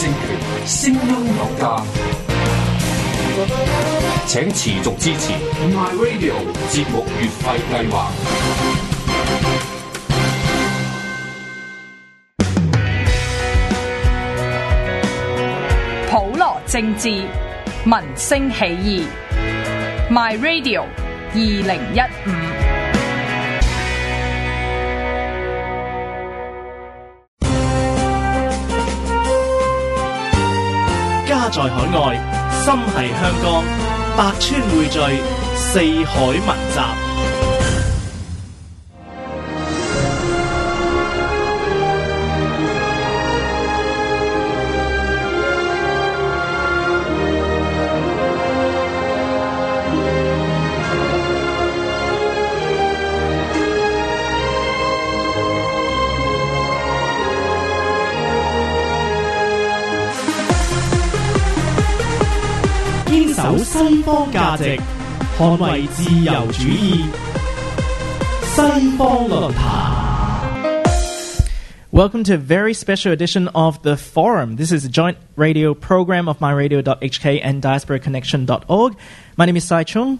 政權，聲音有價，請持續支持 My Radio 節目月費計劃。普羅政治，民聲起義。My Radio 二零一五。在海外，心系香港，百川汇聚，四海文集。西方价值，捍卫自由主义。西方论坛。 Welcome to a very special edition of The Forum. This is a joint radio program of myradio.hk and diasporaconnection.org. My name is Sai Chung.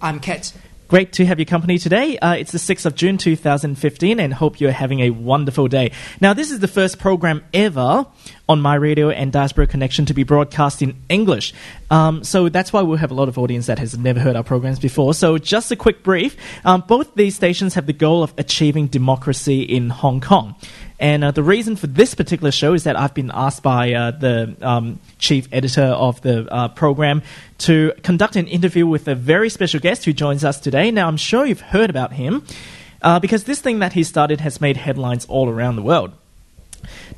I'm Ket. Great to have your company today. Uh, it's the 6th of June 2015 and hope you're having a wonderful day. Now, this is the first program ever on My Radio and Diaspora Connection to be broadcast in English. Um, so that's why we'll have a lot of audience that has never heard our programs before. So just a quick brief. Um, both these stations have the goal of achieving democracy in Hong Kong. And uh, the reason for this particular show is that I've been asked by uh, the um, chief editor of the uh, program to conduct an interview with a very special guest who joins us today. Now, I'm sure you've heard about him uh, because this thing that he started has made headlines all around the world.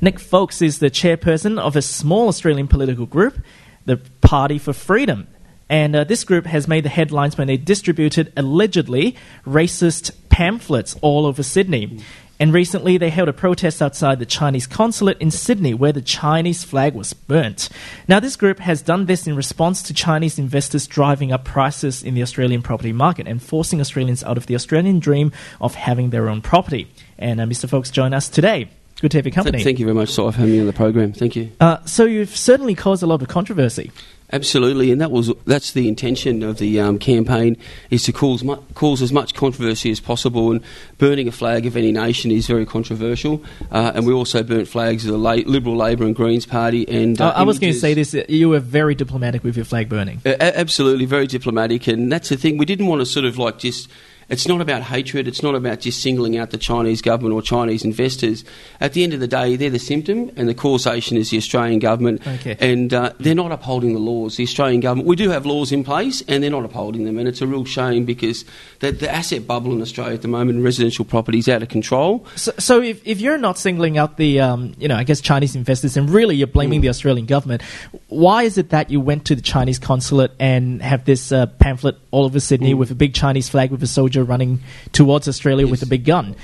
Nick Folkes is the chairperson of a small Australian political group, the Party for Freedom. And uh, this group has made the headlines when they distributed allegedly racist pamphlets all over Sydney. And recently, they held a protest outside the Chinese consulate in Sydney where the Chinese flag was burnt. Now, this group has done this in response to Chinese investors driving up prices in the Australian property market and forcing Australians out of the Australian dream of having their own property. And uh, Mr. Folkes join us today. Good to have your company. Thank you very much, for having me on the program. Thank you. Uh, so you've certainly caused a lot of controversy. Absolutely, and that was that's the intention of the um, campaign is to cause mu- cause as much controversy as possible. And burning a flag of any nation is very controversial. Uh, and we also burnt flags of the La- Liberal, Labor, and Greens Party. And uh, I was going to say this: you were very diplomatic with your flag burning. Uh, absolutely, very diplomatic, and that's the thing. We didn't want to sort of like just. It's not about hatred. It's not about just singling out the Chinese government or Chinese investors. At the end of the day, they're the symptom, and the causation is the Australian government. Okay. And uh, they're not upholding the laws. The Australian government. We do have laws in place, and they're not upholding them. And it's a real shame because the, the asset bubble in Australia at the moment residential property is out of control. So, so if, if you're not singling out the, um, you know, I guess Chinese investors, and really you're blaming Mm. the Australian government, why is it that you went to the Chinese consulate and have this uh, pamphlet all over Sydney Mm. with a big Chinese flag with a soldier running towards Australia with a big gun?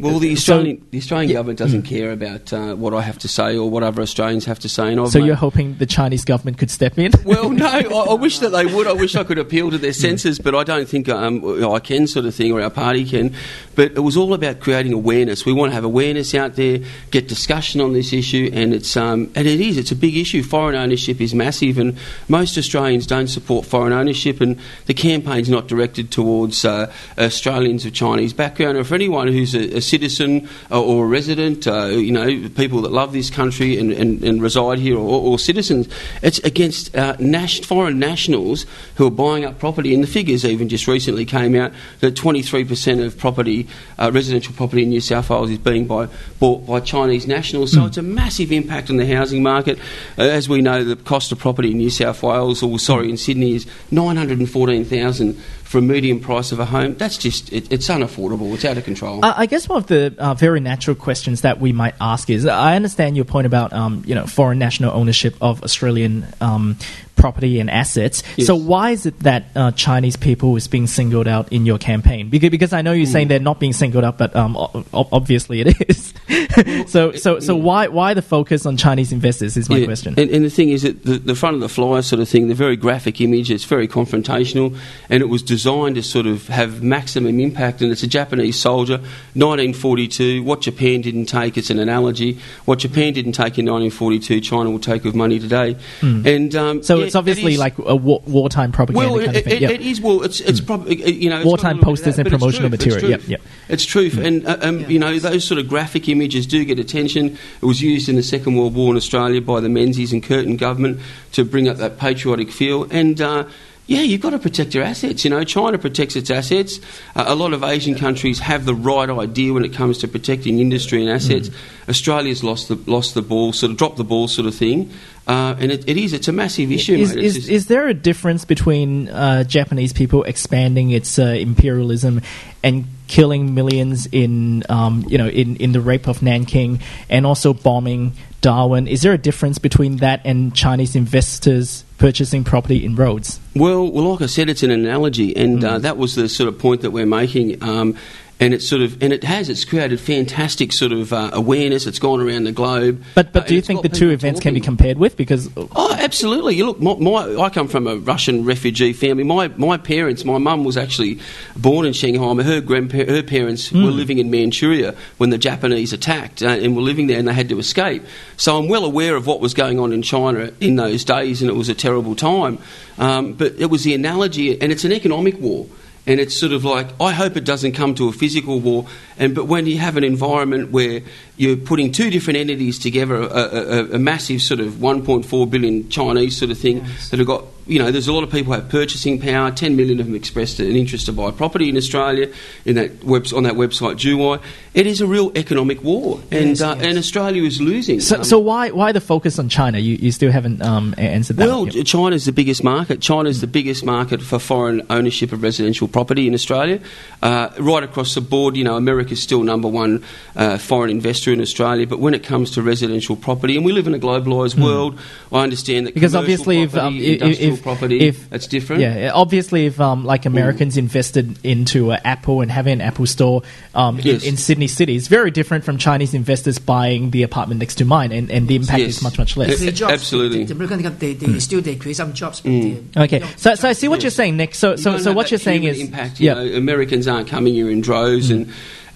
Well, the So- Australian, the Australian yeah. government doesn't care about uh, what I have to say or what other Australians have to say. And I've So made- you're hoping the Chinese government could step in? Well, no, I, I wish that they would. I wish I could appeal to their senses, but I don't think um, I can, sort of thing, or our party can. But it was all about creating awareness. We want to have awareness out there, get discussion on this issue, and it's um, and it is. It's a big issue. Foreign ownership is massive, and most Australians don't support foreign ownership. And the campaign's not directed towards uh, Australians of Chinese background, or for anyone who's a, a citizen uh, or a resident. Uh, you know, people that love this country and, and, and reside here, or, or citizens. It's against uh, nas- foreign nationals who are buying up property. And the figures even just recently came out that 23% of property, uh, residential property in New South Wales, is being by, bought by Chinese nationals. So it's a massive impact on the housing market. Uh, as we know, the cost of property in New South Wales, or sorry, in Sydney, is 914000 for a median price of a home. That's just it, it's unaffordable. It's out of control. I I guess one of the uh, very natural questions that we might ask is: I understand your point about um, you know foreign national ownership of Australian um, property and assets. Yes. So why is it that uh, Chinese people is being singled out in your campaign? Because, because I know you're Hmm. saying they're not being singled out, but um, o- obviously it is. so so so why why the focus on Chinese investors is my Yeah, question. And, and the thing is that the, the front of the flyer sort of thing, the very graphic image, it's very confrontational, and it was designed to sort of have maximum impact. And it's a Japanese soldier, 1942. What Japan didn't take, it's an analogy. What Japan didn't take in 1942, China will take with money today. And um, so yeah, it's obviously it like a war, wartime propaganda well, kind it, of thing. it, Yep. it is. Well, it's it's probably you know it's Wartime little bit of posters that, and promotional material. Yep, truth. yep. It's truth, and uh, um, you know those sort of graphic images do get attention. It was used in the Second World War in Australia by the Menzies and Curtin government to bring up that patriotic feel, and. Uh, yeah, you've got to protect your assets. You know, China protects its assets. Uh, a lot of Asian countries have the right idea when it comes to protecting industry and assets. Mm. Australia's lost the lost the ball, sort of dropped the ball, sort of thing. Uh, and it, it is. It's a massive issue. Is. Is, just- is there a difference between uh, Japanese people expanding its uh, imperialism and killing millions in um, you know in, in the rape of Nanking and also bombing Darwin? Is there a difference between that and Chinese investors purchasing property in Rhodes? Well, well, like I said, it's an analogy, and uh, that was the sort of point that we're making. Um, and it's sort of, and it has, it's created fantastic sort of uh, awareness. It's gone around the globe. But but Uh, do you think the two events can be compared with? Because Oh, absolutely. You look, my, my, I come from a Russian refugee family. My my parents, my mum was actually born in Shanghai. Her grandpa- her parents Hmm. were living in Manchuria when the Japanese attacked uh, and were living there, and they had to escape. So I'm well aware of what was going on in China in those days, and it was a terrible time. Um, but it was the analogy, and it's an economic war. And it's sort of like I hope it doesn't come to a physical war. And but when you have an environment where you're putting two different entities together, a, a, a- a massive sort of 1.4 billion Chinese sort of thing that have got you know, there's a lot of people who have purchasing power. 10 million of them expressed an interest to buy property in Australia in that web, on that website Juwai. It is a real economic war, and Yes, uh, yes. and Australia is losing. so, Um, so why why the focus on China? You, you still haven't um, answered that. Well, Yep. China's the biggest market. China's the biggest market for foreign ownership of residential property in Australia. Uh, right across the board, you know, America's still number one uh, foreign investor in Australia. But when it comes to residential property, and we live in a globalised world, I understand that Hmm. because commercial obviously, if, um, industrial if, property, if that's different. Yeah, obviously, if um, like Americans invested into uh, Apple and having an Apple store um, Yes. in, in Sydney City, it's very different from Chinese investors buying the apartment next to mine, and, and the impact Yes. is much much less. Yeah. Create jobs. Absolutely. The, the American they, they still they create some jobs. Mm. Okay, so don't- so I see what you're saying, Nick. So You so don't so have what that you're saying is impact. You yeah. know, Americans aren't coming here in droves, and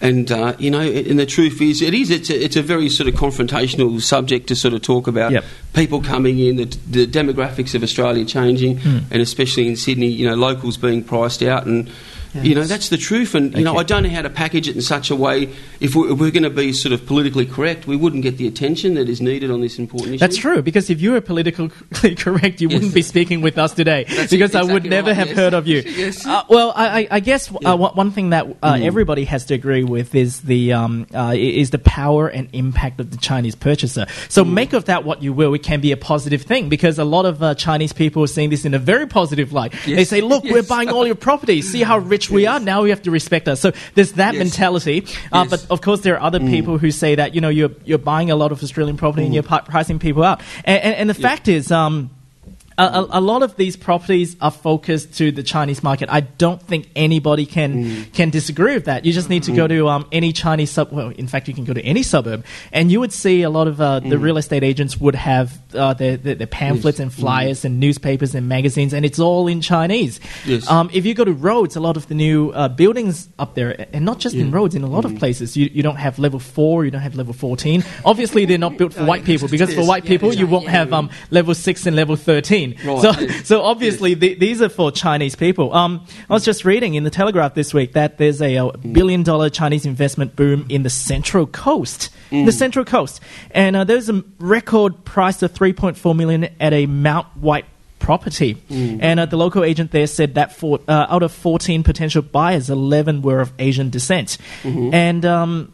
and uh, you know, and the truth is, it is it's a, it's a very sort of confrontational subject to sort of talk about. Yep. People coming in, the, the demographics of Australia changing, Hmm. and especially in Sydney, you know, locals being priced out, and you know that's the truth. And you know, I don't know how to package it in such a way. If we're, if we're going to be sort of politically correct, we wouldn't get the attention that is needed on this important issue. That's true because if you were politically correct, you Yes. wouldn't be speaking with us today That's because I would never right, have yes. heard of you. Yes. Uh, well, I, I- guess Yeah. uh, one- one thing that uh, Mm. everybody has to agree with is the um, uh, is the power and impact of the Chinese purchaser. So Mm. make of that what you will. It can be a positive thing because a lot of uh, Chinese people are seeing this in a very positive light. They say, "Look, we're buying all your properties. See how rich we are. Now we have to respect us." So there's that Yes. mentality. Uh, Yes. But of course, there are other Mm. people who say that you know you're you're buying a lot of Australian property and you're pricing people out. And, and, and the fact is, um, a, a, a lot of these properties are focused to the Chinese market. I don't think anybody can Mm. can disagree with that. You just need to go to um, any Chinese sub. Well, in fact, you can go to any suburb, and you would see a lot of uh, Mm. the real estate agents would have uh, their, their, their pamphlets and flyers and newspapers and magazines, and it's all in Chinese. Yes. Um, if you go to Rhodes, a lot of the new uh, buildings up there, and not just in Yeah. Rhodes, in a lot Mm. of places, you, you don't have level four, you don't have level fourteen. Obviously, they're not built for white people because for yes, white people, you won't have um, level six and level thirteen. Right, So, so obviously, the, these are for Chinese people. Um, I was just reading in the Telegraph this week that there's a, uh billion dollar Chinese investment boom in the Central Coast. The Central Coast, and uh, there's a record price of 3.4 million at a Mount White property. And uh, the local agent there said that for, uh, out of 14 potential buyers, 11 were of Asian descent. And um,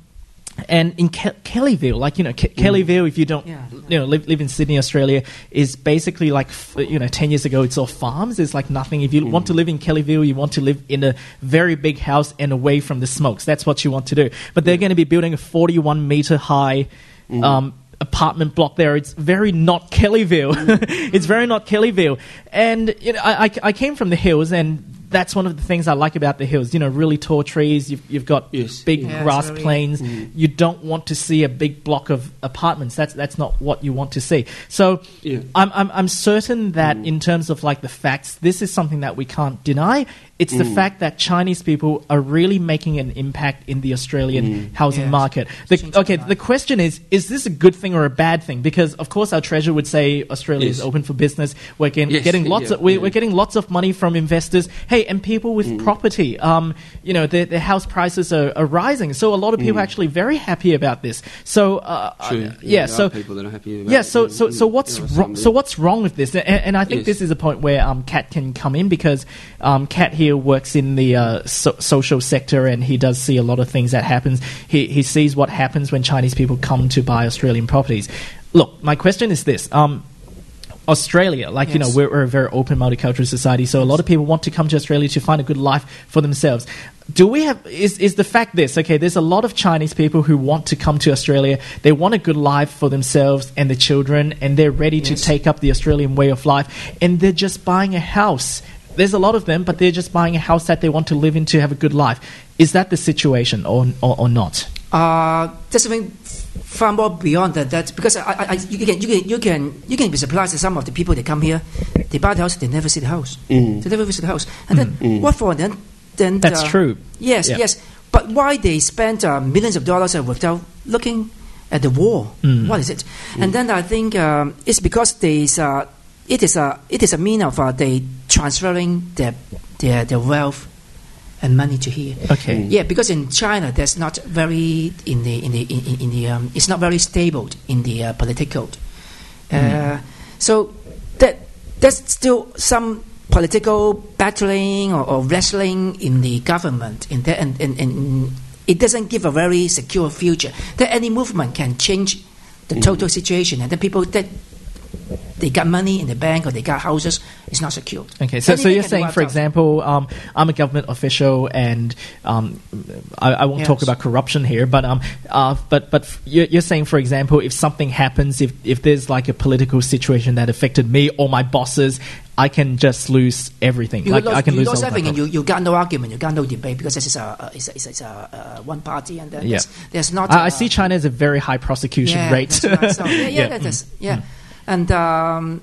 and in Ke- Kellyville, like you know, Ke- Kellyville, if you don't, Yeah. you know, live, live in Sydney, Australia, is basically like f- you know, ten years ago, it's all farms. It's like nothing. If you want to live in Kellyville, you want to live in a very big house and away from the smokes. That's what you want to do. But they're going to be building a forty-one meter high. Um, apartment block there. It's very not Kellyville. it's very not Kellyville. And you know, I, I, I came from the hills, and that's one of the things I like about the hills. You know, really tall trees. You've, you've got Yes. big Yeah, grass it's very- plains. Mm. You don't want to see a big block of apartments. That's that's not what you want to see. So Yeah. I'm, I'm I'm certain that mm. in terms of like the facts, this is something that we can't deny. It's the fact that Chinese people are really making an impact in the Australian housing Yes. market. The, okay, the question is: Is this a good thing or a bad thing? Because of course, our treasurer would say Australia is open for business. We're getting, Yes, getting lots yeah, of we're, yeah. we're getting lots of money from investors. Hey, and people with property. Um, you know, their, their house prices are, are rising. So a lot of people are actually very happy about this. So uh, True. uh, yeah, so people that are happy about yeah, it. so so so what's there are wrong? So what's wrong with this? And, and I think Yes. this is a point where um, Kat can come in because um, Kat here works in the uh, so- social sector and he does see a lot of things that happens. He he sees what happens when Chinese people come to buy Australian properties. Look, my question is this. Um, Australia, like you know, we're, we're a very open multicultural society, so a lot of people want to come to Australia to find a good life for themselves. Do we have is is the fact this okay? There's a lot of Chinese people who want to come to Australia. They want a good life for themselves and their children, and they're ready to take up the Australian way of life, and they're just buying a house. There's a lot of them, but they're just buying a house that they want to live in to have a good life. Is that the situation or or, or not? Uh, there's something far more beyond that. that because I, I, I, you can you can you can you can be surprised at some of the people that come here, they buy the house, they never see the house, Mm. they never visit the house, and then what for? Then then That's uh, true. Yes, Yeah. yes. But why they spend uh, millions of dollars uh, without looking at the wall? Mm. What is it? And then I think um, it's because there's uh, it is a it is a mean of uh, they transferring their their their wealth and money to here. Okay. Yeah, because in China, there's not very in the in the in, in- the um, it's not very stable in the uh, political. Uh, so that there's still some political battling or, or wrestling in the government in there, and, and, and it doesn't give a very secure future. That any movement can change the total situation, and then people that they got money in the bank or they got houses, it's not secure. Okay, so, so you're saying, for example, um, I'm a government official, and um, I, I won't talk about corruption here, but um, uh, but but you're, you're saying, for example, if something happens, if if there's like a political situation that affected me or my bosses, I can just lose everything. You like lost, I can lose lost all of my everything, and you, you got no argument, you got no debate because this is a, a it's, a- it's, a- it's a, uh, one party, and then Yeah. there's, there's not. I, I uh, see China as a very high prosecution yeah, rate. right. So, yeah, yeah, Yeah. is, yeah. And um,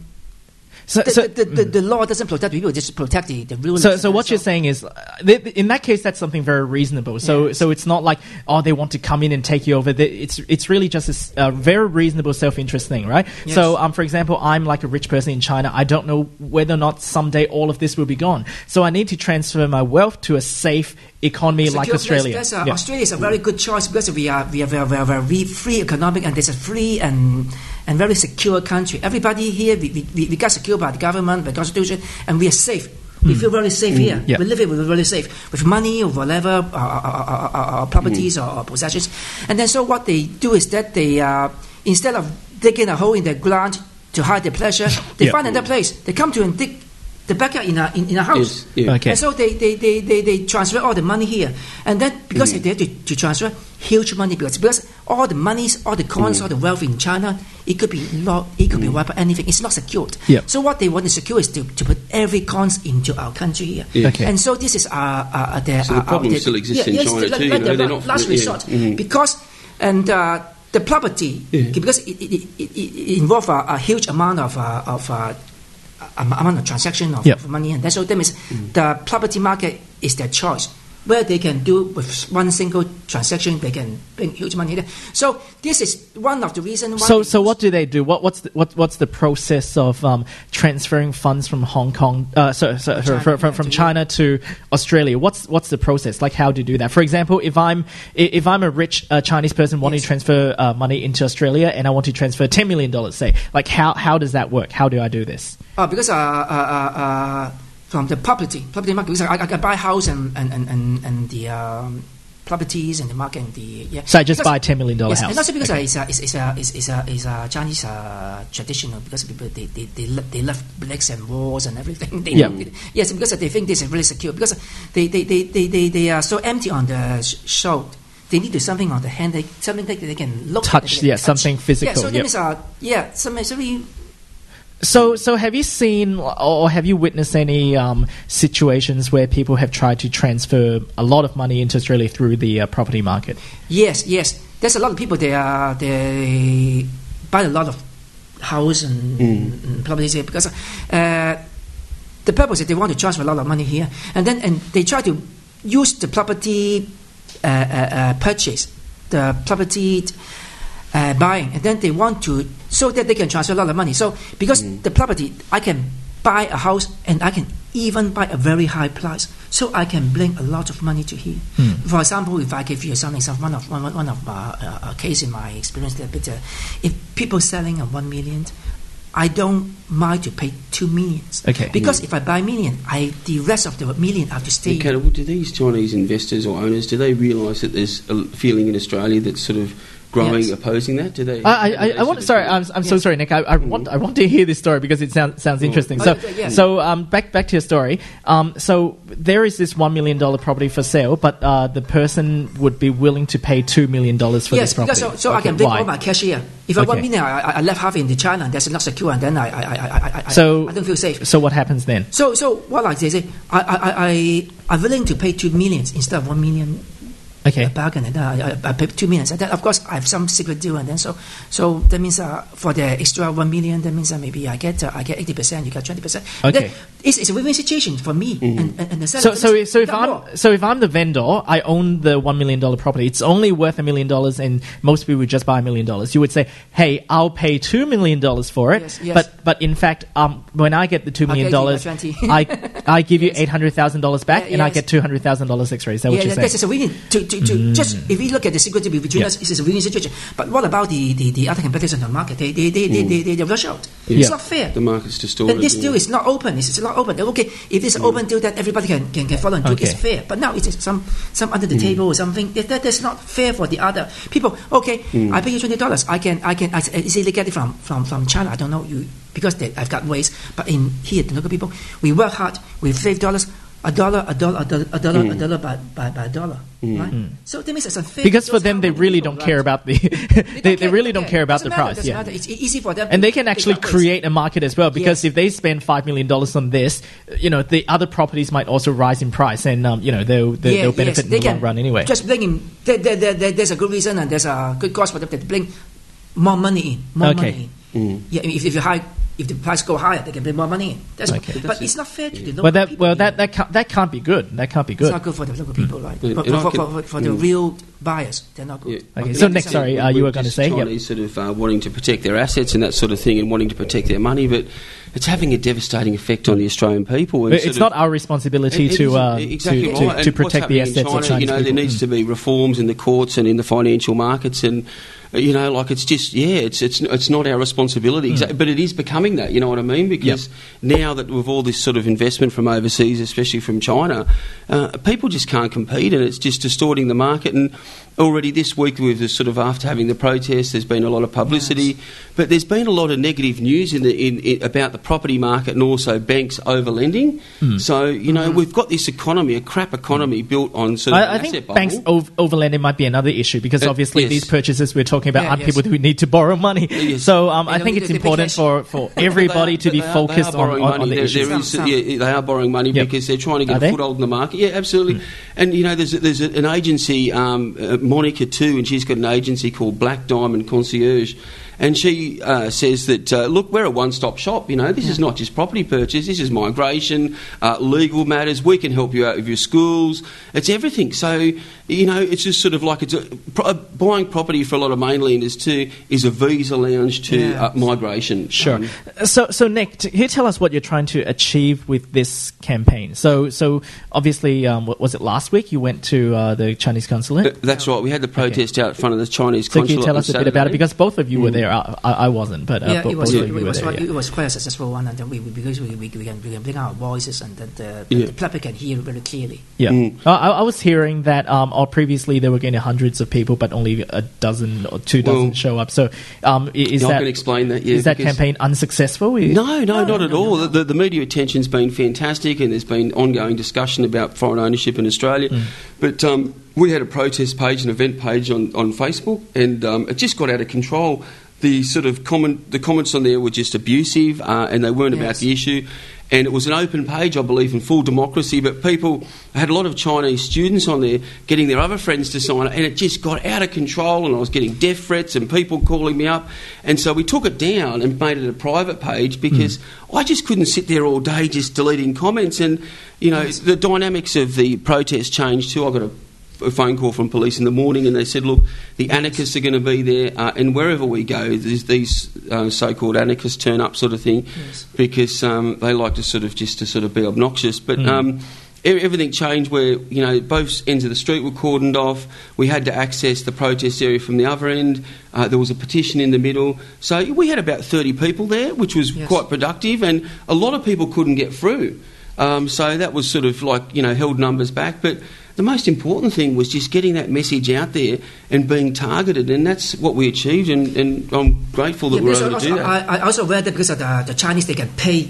So, the, so, the, the, the law doesn't protect people; just protect the, the rulers. So, so what you're saying is, uh, in that case, that's something very reasonable. So, so it's not like oh, they want to come in and take you over. It's it's really just a very reasonable self-interest thing, right? Yes. So, um, for example, I'm like a rich person in China. I don't know whether or not someday all of this will be gone. So, I need to transfer my wealth to a safe economy like Australia. Place, uh, Yeah. Australia is a very good choice because we are we are very, very, very free economic and there's a free and and very secure country. Everybody here we, we, we- got secured by the government, by the constitution, and we are safe. We feel very safe here. Hmm. Yeah. We live it. We're very safe with money or whatever, our, uh, uh, properties or, or possessions. And then so what they do is that they uh, instead of digging a hole in the ground to hide their pleasure, they Yeah. find another place. They come to and dig the backyard in a in, in a house. Yes, yeah. Okay. And so they, they, they, they, they transfer all the money here. And then because Mm. they have to, to transfer huge money because, because all the monies, all the coins, Mm. all the wealth in China, it could be lo- it could be wiped out, anything. It's not secured. Yeah. So what they want to secure is to, to put every coins into our country here. Yeah. Okay. And so this is our, our, our their, So the problem our- still exists in yes, China like- too, you like know, the they're not- last yeah, resort. mhm. Because and uh, the property Yeah. because it, it, it, it, it involves a, a huge amount of uh, of uh, am- amount of transaction of, Yep. money, and that's so that means Mm. the property market is their choice. Where they can do with one single transaction, they can bring huge money there. So this is one of the reasons. So, so what do they do? What, what's the, what, what's the process of um, transferring funds from Hong Kong, uh, so, so, China, from, from, from to China to Australia? What's what's the process? Like, how do you do that? For example, if I'm if I'm a rich uh, Chinese person wanting Yes. to transfer uh, money into Australia and I want to transfer ten million dollars, say, like how how does that work? How do I do this? Uh, because uh, uh, uh, uh, from the property, property market, because I, I can buy house and and, and, and, and the um, properties and the market and the yeah. So I just Because- buy a ten million dollar yes, house. and also because uh, it's a it's, it's a it's, it's a it's a Chinese uh, traditional because people they they they, lo- they love bricks and walls and everything. They Yeah. it. Yes, because they think this is really secure because they they, they, they, they, they are so empty on the sh- show. they need to something on the hand, they, something that they can look at, Touch, they can yeah, something physical, Yeah, so that yep. means, uh, yeah, some, so we, So, so have you seen or have you witnessed any um, situations where people have tried to transfer a lot of money into Australia through the uh, property market? Yes, yes. There's a lot of people. They are they buy a lot of house and, and properties here because uh, the purpose is they want to transfer a lot of money here, and then and they try to use the property uh, uh, uh, purchase, the property uh, buying, and then they want to so that they can transfer a lot of money. So because the property, I can buy a house and I can even buy a very high price, so I can bring a lot of money to here. For example, if I give you something, some one of one, one of uh, uh, a case in my experience, a bit, uh, if people selling at one million. I don't mind to pay two millions. Okay. Because if I buy a million, I the rest of the million I have to stay. Okay, well, do these Chinese investors or owners do they realise that there's a feeling in Australia that sort of growing Yes. opposing that? Do they? I, I, I, I want. Sorry, I'm, I'm so sorry, Nick. I, I want. I want to hear this story because it sounds sounds interesting. Oh, So, yeah, yeah. so um, back back to your story. Um, so there is this one million dollar property for sale, but uh, the person would be willing to pay two million dollars for yes, this property. because so, so I can bring all my cash here. If I want million, I, I I left half in the China, and that's not secure, and then I I, I, I, I, So I don't feel safe. So what happens then? So so what like they say, I I I I I'm willing to pay two millions instead of one million. Okay. A bargain, and then I, I, I pay two millions. And then of course I have some secret deal, and then so so that means uh, for the extra one million, that means uh, maybe I get uh, I get eighty percent, you get twenty percent. Okay. It's, it's a win-win situation for me and, and, and the seller. So, so, That so if I'm more. so if I'm the vendor, I own the one million dollar property. It's only worth a million dollars, and most people would just buy a million dollars. You would say, "Hey, I'll pay two million dollars for it." Yes, yes. But but in fact, um, when I get the two I'll million dollars, I I give you eight hundred thousand dollars back, Yeah, and I get two hundred thousand dollars extra. Is that what yeah, you're that's saying? a win. To, to, to mm. just if we look at the security between Yeah. us, it's a win situation. But what about the, the, the other competitors in the market? They they they, they, they, they, they rush out. Yeah. It's not fair. The market's distorted. And this yeah. deal is not open. It's, it's not open. Okay, if it's an open mm. deal that everybody can, can, can follow and do, Okay. it's fair. But now it's some some under the mm. table or something. That, that is not fair for the other people. Okay, I pay you twenty dollars. I can I can I easily get it from, from, from China. I don't know you because they, I've got ways. But in here, the local people, we work hard. We save dollars. A dollar, a dollar, a dollar, a dollar, a mm. dollar by, by, by a dollar, mm. right? Mm. So that means it's unfair. because for them, they really people, don't care about the they, they really don't care about the matter, price. Yeah. matter. It's easy for them. And they can actually create a market as well because Yes. if they spend five million dollars on this, you know the other properties might also rise in price, and um, you know they'll they'll, Yeah, they'll benefit yes, in they the long run anyway. Just bring in. There, there, there, there- there's a good reason and there's a good cause for them to bring more money in. More Okay. money in. Yeah, if, if you high, if the price go higher, they can bring more money in. That's Okay. But it's not fair to the local well, that people. well that that can't, that can't be good. That can't be good. it's good. not good for the local people, right? Yeah, For, for, can- for, for, for the Mm. real buyers, they're not good. Yeah. Okay, I so can next, sorry, uh, you we're were gonna just say, yep. Chinese sort of uh, wanting to protect their assets and that sort of thing, and wanting to protect their money, but it's having a devastating effect on the Australian people. And But sort it's of- not our responsibility It- it to, uh, exactly to, right. to, to what's protect the happening in assets of Chinese You know, there needs Mm. to be reforms in the courts and in the financial markets, and you know, like it's just yeah, it's it's it's not our Mm. responsibility, Exa- but it is becoming that. You know what I mean? Because now that with all this sort of investment from overseas, especially from China, uh, people just can't compete, and it's just distorting the market. And already this week, with the sort of after having the protests, there's been a lot of publicity, but there's been a lot of negative news in the in, in about the property market and also banks over lending. Mm. So you know, we've got this economy, a crap economy built on sort of I, an I asset think bubble. banks ov- overlending might be another issue because Uh, obviously yes. these purchases we're talking about Yeah, aren't yes. people who need to borrow money. Yes. So um, I think it's important for, for everybody But to be are- are- focused are on, on, on the There- issues. there is- Some- some. yeah, they are borrowing money Yep. because they're trying to Are get they? a foothold in the market. Yeah, absolutely. And you know, there's there's an agency, um, uh, Monica too, and she's got an agency called Black Diamond Concierge. And she uh, says that, uh, look, we're a one stop shop. You know, this is not just property purchase, this is migration, uh, legal matters. We can help you out with your schools. It's everything. So, you know, it's just sort of like it's a, pro- buying property for a lot of mainlanders too is a visa lounge to Yeah. uh, migration. Sure. Um, So, so Nick, t- can you tell us what you're trying to achieve with this campaign? So, so obviously, um, what was it last week? You went to uh, the Chinese consulate. Uh, That's right. We had the protest out in front of the Chinese so, can you tell us a bit about it? Because both of you were there. I, I, I wasn't, but uh, yeah, bo- it was, both it, of was there. quite, yeah. it was quite a successful one, and then we, we because we, we, we can we can bring our voices, and then the, the, Yeah. the public can hear very clearly. Yeah, Mm. Uh, I, I was hearing that um, or previously there were getting hundreds of people, but only a dozen or two dozen Well, show up. So, um, is I that can explain that. Yeah, is that campaign unsuccessful? No, no, not at all. The, the media attention's been fantastic, and there's been ongoing discussion about foreign ownership in Australia. Mm. But um, we had a protest page, an event page on, on Facebook, and um, it just got out of control. The sort of comment, the comments on there were just abusive, uh, and they weren't about the issue. And it was an open page, I believe, in full democracy. But people I had a lot of Chinese students on there getting their other friends to sign it, and it just got out of control. And I was getting death threats and people calling me up. And so we took it down and made it a private page because I just couldn't sit there all day just deleting comments. And you know, the dynamics of the protest changed too. I got a a phone call from police in the morning and they said, look, the anarchists are going to be there uh, and wherever we go, there's these uh, so-called anarchists turn up sort of thing because um, they like to sort of just to sort of be obnoxious. But um, e- everything changed where, you know, both ends of the street were cordoned off. We had to access the protest area from the other end. Uh, there was a petition in the middle. So we had about 30 people there, which was Yes. quite productive and a lot of people couldn't get through. Um, so that was sort of like, you know, held numbers back. But the most important thing was just getting that message out there and being targeted, and that's what we achieved. And, and I'm grateful that Yeah, we're able to do also, that. I, I also read that because the, the Chinese they can pay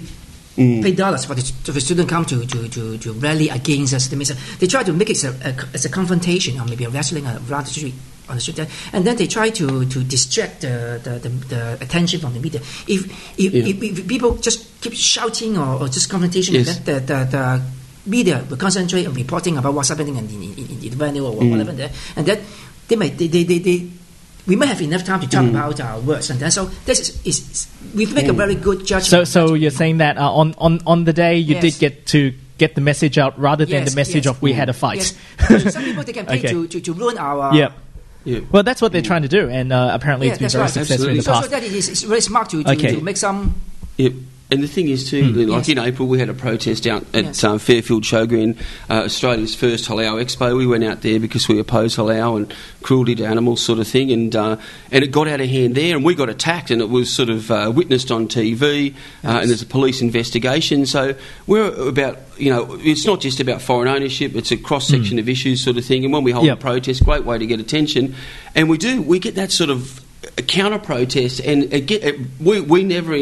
Mm. pay dollars for the, for the student come to, to, to, to rally against us. They, mean, they try to make it as a, a, as a confrontation or maybe a wrestling around the street on the street and then they try to, to distract the, the, the, the attention from the media. If if, Yeah. if, if people just keep shouting or, or just confrontation, Yes. the, the, the media will concentrate on reporting about what's happening in, in, in, in the venue or Mm. whatever there, and then they might they, they, they, they we might have enough time to Mm. talk about our words, and then so this is, is, is we make a very good judgment. So, so you're saying that uh, on, on, on the day you Yes. did get to get the message out rather than Yes, the message yes. of we had a fight. Yes. Some people they can pay Okay. to, to, to ruin our. Yep. yeah. Well, that's what they're trying to do, and uh, apparently Yeah, it's been very right. successful in the So, past. so that it is it's very smart to, to, Okay. to make some. Yep. And the thing is, too, Hmm. like Yes. in April, we had a protest out at Yes. um, Fairfield Showground, uh, Australia's first halal expo. We went out there because we oppose halal and cruelty to animals, sort of thing, and uh, and it got out of hand there, and we got attacked, and it was sort of uh, witnessed on TV, uh, and there's a police investigation. So we're about, you know, it's not just about foreign ownership; it's a cross section of issues, sort of thing. And when we hold Yep. a protest, great way to get attention, and we do, we get that sort of counter protest, and it get, it, we we never.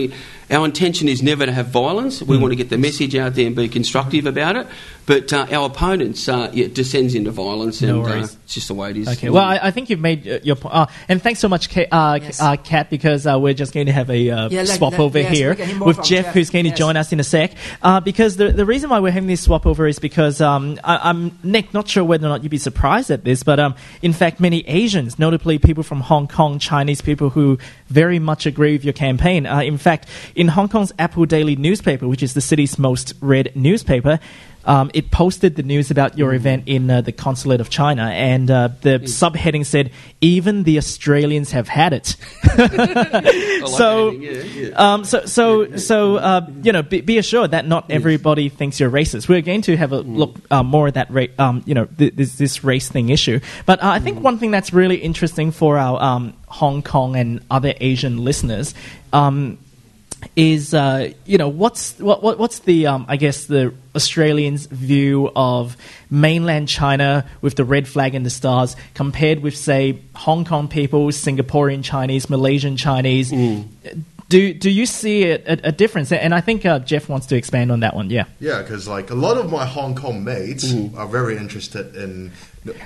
Our intention is never to have violence. We hmm. want to get the message out there and be constructive about it. But uh, our opponents uh, yeah, descends into violence, No and uh, it's just the way it is. Okay, well, I, I think you've made uh, your point. Uh, and thanks so much, Ka- uh, Yes. uh, Kat, because uh, we're just going to have a uh, Yeah, let- swap let- over yes, here we can hear more with Jeff, Jeff. who's going to Yes. join us in a sec. Uh, because the, the reason why we're having this swap over is because um, I, I'm, Nick, not sure whether or not you'd be surprised at this, but um, in fact, many Asians, notably people from Hong Kong, Chinese people who very much agree with your campaign. Uh, in fact, in Hong Kong's Apple Daily newspaper, which is the city's most read newspaper, um, it posted the news about your event in uh, the consulate of China, and uh, the subheading said, "Even the Australians have had it." Like so, yeah, yeah. um, so, so, so, uh, you know, be, be assured that not everybody thinks you're racist. We're going to have a look uh, more at that, ra- um, you know, th- this, this race thing issue. But uh, I think one thing that's really interesting for our um, Hong Kong and other Asian listeners. Is uh, you know what's what, what what's the um, I guess the Australians' view of mainland China with the red flag and the stars compared with say Hong Kong people, Singaporean Chinese, Malaysian Chinese. Do do you see a, a, a difference? And I think uh, Jeff wants to expand on that one. Yeah, Yeah, because like a lot of my Hong Kong mates are very interested in.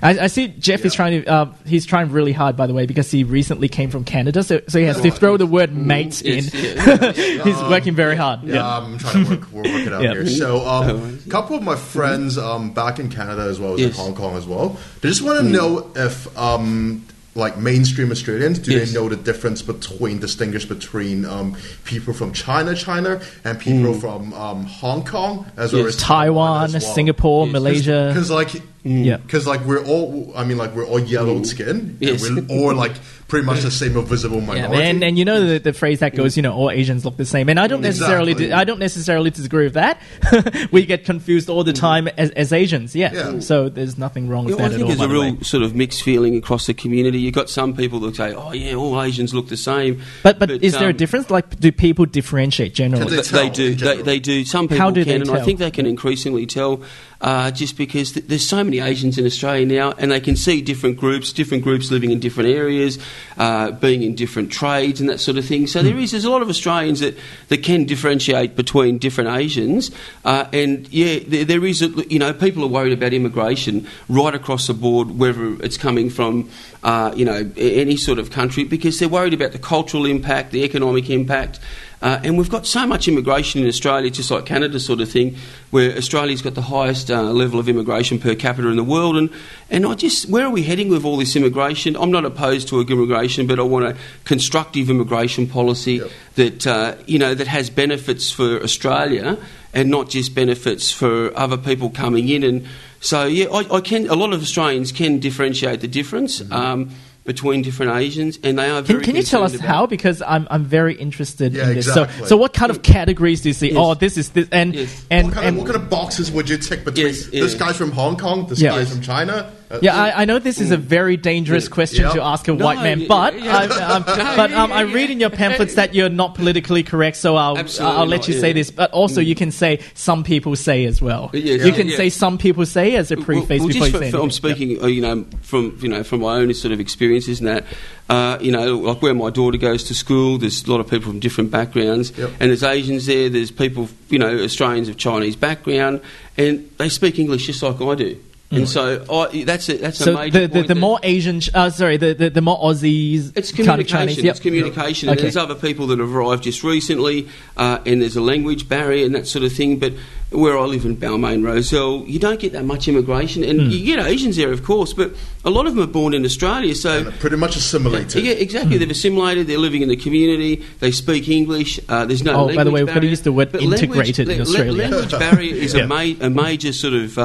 I, I see Jeff is trying to uh, he's trying really hard by the way because he recently came from Canada, so so he has to throw the word mate in. Yes, yeah. he's working very hard. Yeah, I'm trying to work, we'll work it out Yeah. here. So, um, a couple of my friends um, back in Canada as well as in Hong Kong as well, they just want to know if, um, like mainstream Australians, do Yes. they know the difference between distinguish between um, people from China, China, and people from um, Hong Kong as well Yes. as Taiwan, as well? Singapore, Yes. Malaysia. Because like, Mm. Yeah. because like we're all, I mean, like we're all yellow mm. skin, Yes. and we're all like pretty much the same or visible Yeah, minority. and, and you know the, the phrase that goes, you know, all Asians look the same, and I don't necessarily, Exactly. I don't necessarily disagree with that. we get confused all the mm-hmm. time as, as Asians, yeah. Yeah. So there's nothing wrong with Yeah, I that at think all. there's by a the real way. sort of mixed feeling across the community. You've got some people that say, "Oh yeah, all Asians look the same," But but is there a um, difference? Like, do people differentiate generally? They, tell they do. in They, they do. Some people How do can, they and? I think they can increasingly tell. Uh, just because th- there's so many Asians in Australia now, and they can see different groups, different groups living in different areas, uh, being in different trades and that sort of thing. So there is there's a lot of Australians that, that can differentiate between different Asians, uh, and yeah, there, there is a, you know people are worried about immigration right across the board, whether it's coming from uh, you know any sort of country, because they're worried about the cultural impact, the economic impact. Uh, and we've got so much immigration in Australia, just like Canada, sort of thing, where Australia's got the highest uh, level of immigration per capita in the world. And, and I just, where are we heading with all this immigration? I'm not opposed to immigration, but I want a constructive immigration policy Yep. that uh, you know that has benefits for Australia and not just benefits for other people coming in. And so, yeah, I, I can. A lot of Australians can differentiate the difference. Um, between different Asians, and they are Can, very can you tell us how? Because I'm I'm very interested Yeah, in this. exactly. So so what kind of categories do you see? Yes. Oh, this is this and Yes. and, what, kind and of, what kind of boxes would you tick between Yes, this yeah. guy's from Hong Kong, this Yeah. guy's Yes. from China? Yeah, I, I know this is a very dangerous question Yeah. to ask a No, white man, but yeah. I, um, but um, I read in your pamphlets that you're not politically correct, so I'll Absolutely I'll let not, you say this. But also, you can say some people say as well. Yes, you can say some people say as a preface well, before just you say for- I'm speaking, uh, you know, from you know from my own sort of experiences and that. Uh, you know, like where my daughter goes to school, there's a lot of people from different backgrounds, Yep. and there's Asians there. There's people, you know, Australians of Chinese background, and they speak English just like I do. And so I, that's a, that's a major the, the, point the more Asian, uh, sorry, the, the, the more Aussies, It's kind of communication. Chinese. Yep. It's communication. And Okay. there's other people that have arrived just recently, uh, and there's a language barrier and that sort of thing. But where I live in Balmain, Rozelle, you don't get that much immigration, and Hmm. you get Asians there, of course, but a lot of them are born in Australia. So and pretty much assimilated. yeah, exactly. They've assimilated. They're living in the community. They speak English. Uh, there's no. Oh, by the way, we've got to use the word But integrated in la- Australia. language barrier is Yeah. a, ma- a major sort of.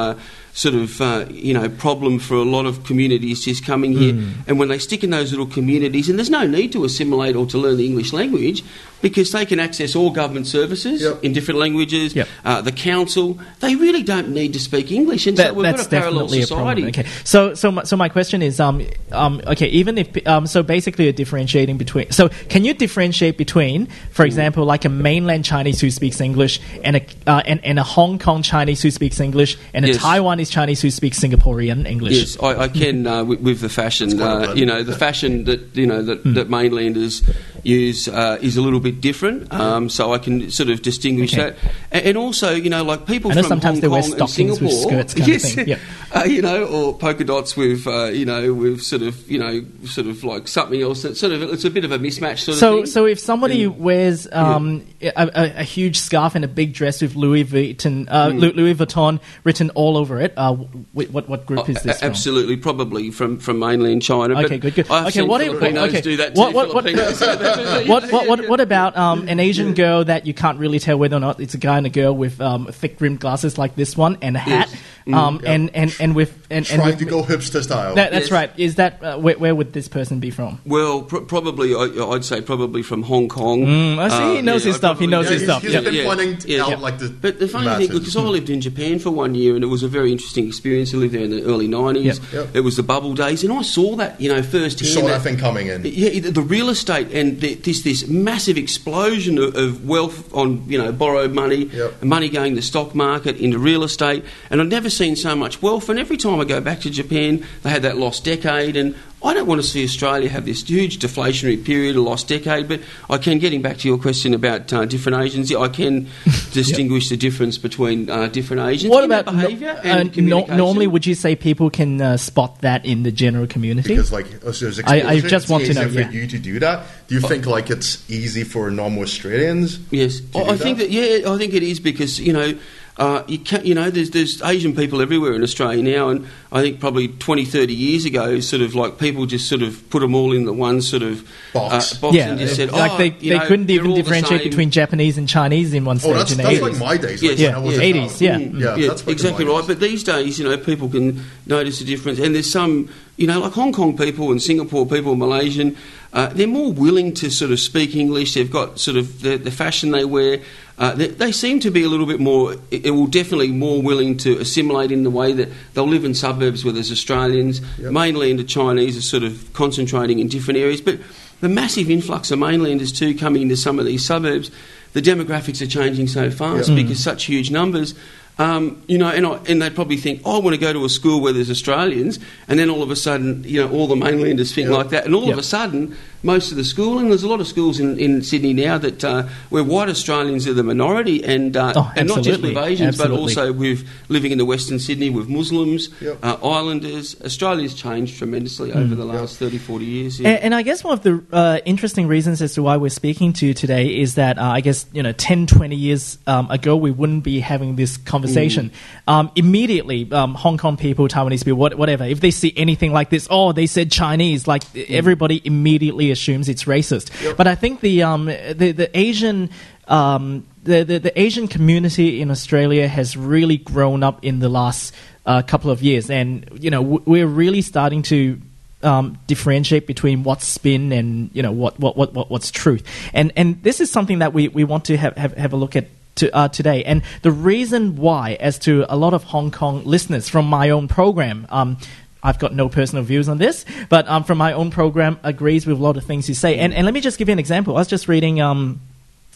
Sort of, uh, you know, problem for a lot of communities just coming here, Hmm. and when they stick in those little communities, and there's no need to assimilate or to learn the English language, because they can access all government services Yep. in different languages. Yep. Uh, the council, they really don't need to speak English, and That, so we've that's got a parallel definitely a problem. Okay, so so my, so my question is, um, um, okay, even if um, so, basically, you're differentiating between. So, can you differentiate between, for example, like a mainland Chinese who speaks English and a uh, and, and a Hong Kong Chinese who speaks English and a Yes. Taiwanese Chinese who speaks Singaporean English? Yes, I, I can uh, with, with the fashion. Uh, you know, the fashion that you know that, Hmm. that mainlanders use uh, is a little bit different. Um, so I can sort of distinguish Okay. that, and, and also you know like people I know from sometimes Hong they wear Kong and stockings with Singapore, skirts kind of yes, thing. Yep. uh, you know, or polka dots with uh, you know with sort of you know sort of like something else that sort of it's a bit of a mismatch sort So, of thing. so if somebody And- wears um, a, a, a huge scarf and a big dress with Louis Vuitton, uh, Hmm. Louis Vuitton written all over it, uh, wh- what what group is Oh, this a- from? absolutely, probably from, from mainland China. but Okay, good, good. I've Okay, seen what if- Filipinos okay, do that what- what- what-. what, what, what, what about um, an Asian girl that you can't really tell whether or not it's a guy and a girl with um, thick rimmed glasses like this one and a hat, Yes. Um, and, and, and with and, and Trying with, to go hipster style. that, that's Yes. right. Is that uh, where, where would this person be from? Well, pr- probably I, I'd say probably from Hong Kong. Mm, I see, he knows his I stuff, he knows yeah, his he's, stuff. he's Yeah. been Yeah, pointing yeah. out Yeah. like the. But the funny thing, masses. because I lived in Japan for one year, and it was a very interesting experience. I lived there in the early nineties. Yep. Yep. It was the bubble days, and I saw that you know firsthand. you saw that thing coming in. Yeah, the, the real estate and the, this this massive explosion of, of wealth on you know borrowed money, Yep. money going to the stock market into real estate, and I've never seen so much wealth. And every time I go back to Japan, they had that lost decade, and I don't want to see Australia have this huge deflationary period, a lost decade. But I can, getting back to your question about uh, different Asians, I can distinguish the difference between uh, different Asians. What in their about no- behaviour uh, and no- communication. normally, would you say people can uh, spot that in the general community? Because like as there's I- I just it's want to easier know, for yeah. you to do that. Do you think like it's easy for normal Australians? Yes, to I, do I think that yeah, I think it is because you know. Uh, you, can, you know, there's, there's Asian people everywhere in Australia now, and I think probably 20, 30 years ago, sort of like people just sort of put them all in the one sort of Box. uh, box yeah, and just said, like oh, they, you they know, couldn't even differentiate between Japanese and Chinese in one stage. Oh, that's, in the that's 80s. like my days. Yes, like, yeah, when I was yeah, a 80s, child. yeah. yeah, yeah, that's like exactly right. But these days, you know, people can notice the difference, and there's some, you know, like Hong Kong people and Singapore people, Malaysian, uh, they're more willing to sort of speak English. They've got sort of the, the fashion they wear. Uh, they, they seem to be a little bit more, it, will definitely more willing to assimilate in the way that they'll live in suburbs where there's Australians. Yep. Mainland Chinese are sort of concentrating in different areas, but the massive influx of mainlanders too coming into some of these suburbs, the demographics are changing so fast Yep. because such huge numbers. Um, you know, and, I, and they'd probably think, oh, I want to go to a school where there's Australians, and then all of a sudden, you know, all the mainlanders think Yeah. like that, and all Yep. of a sudden, most of the schooling, there's a lot of schools in, in Sydney now that uh, where white Australians are the minority, and uh, Oh, and not just with Asians, but Absolutely. also with living in the Western Sydney with Muslims, Yep. uh, Islanders. Australia's changed tremendously over the last 30, 40 years. yeah. And, and I guess one of the uh, interesting reasons as to why we're speaking to you today is that uh, I guess you know 10, 20 years um, ago we wouldn't be having this conversation. Um, immediately, um, Hong Kong people, Taiwanese people, what, whatever, if they see anything like this, oh, they said Chinese, like everybody immediately assumes it's racist. But I think the um, the, the Asian um, the, the, the Asian community in Australia has really grown up in the last uh, couple of years, and you know w- we're really starting to um, differentiate between what's spin and you know what, what, what, what what's truth. And and this is something that we, we want to have, have, have a look at to, uh, today. And the reason why, as to a lot of Hong Kong listeners from my own program. Um, I've got no personal views on this, but um, from my own program, agrees with a lot of things you say. And, and let me just give you an example. I was just reading um,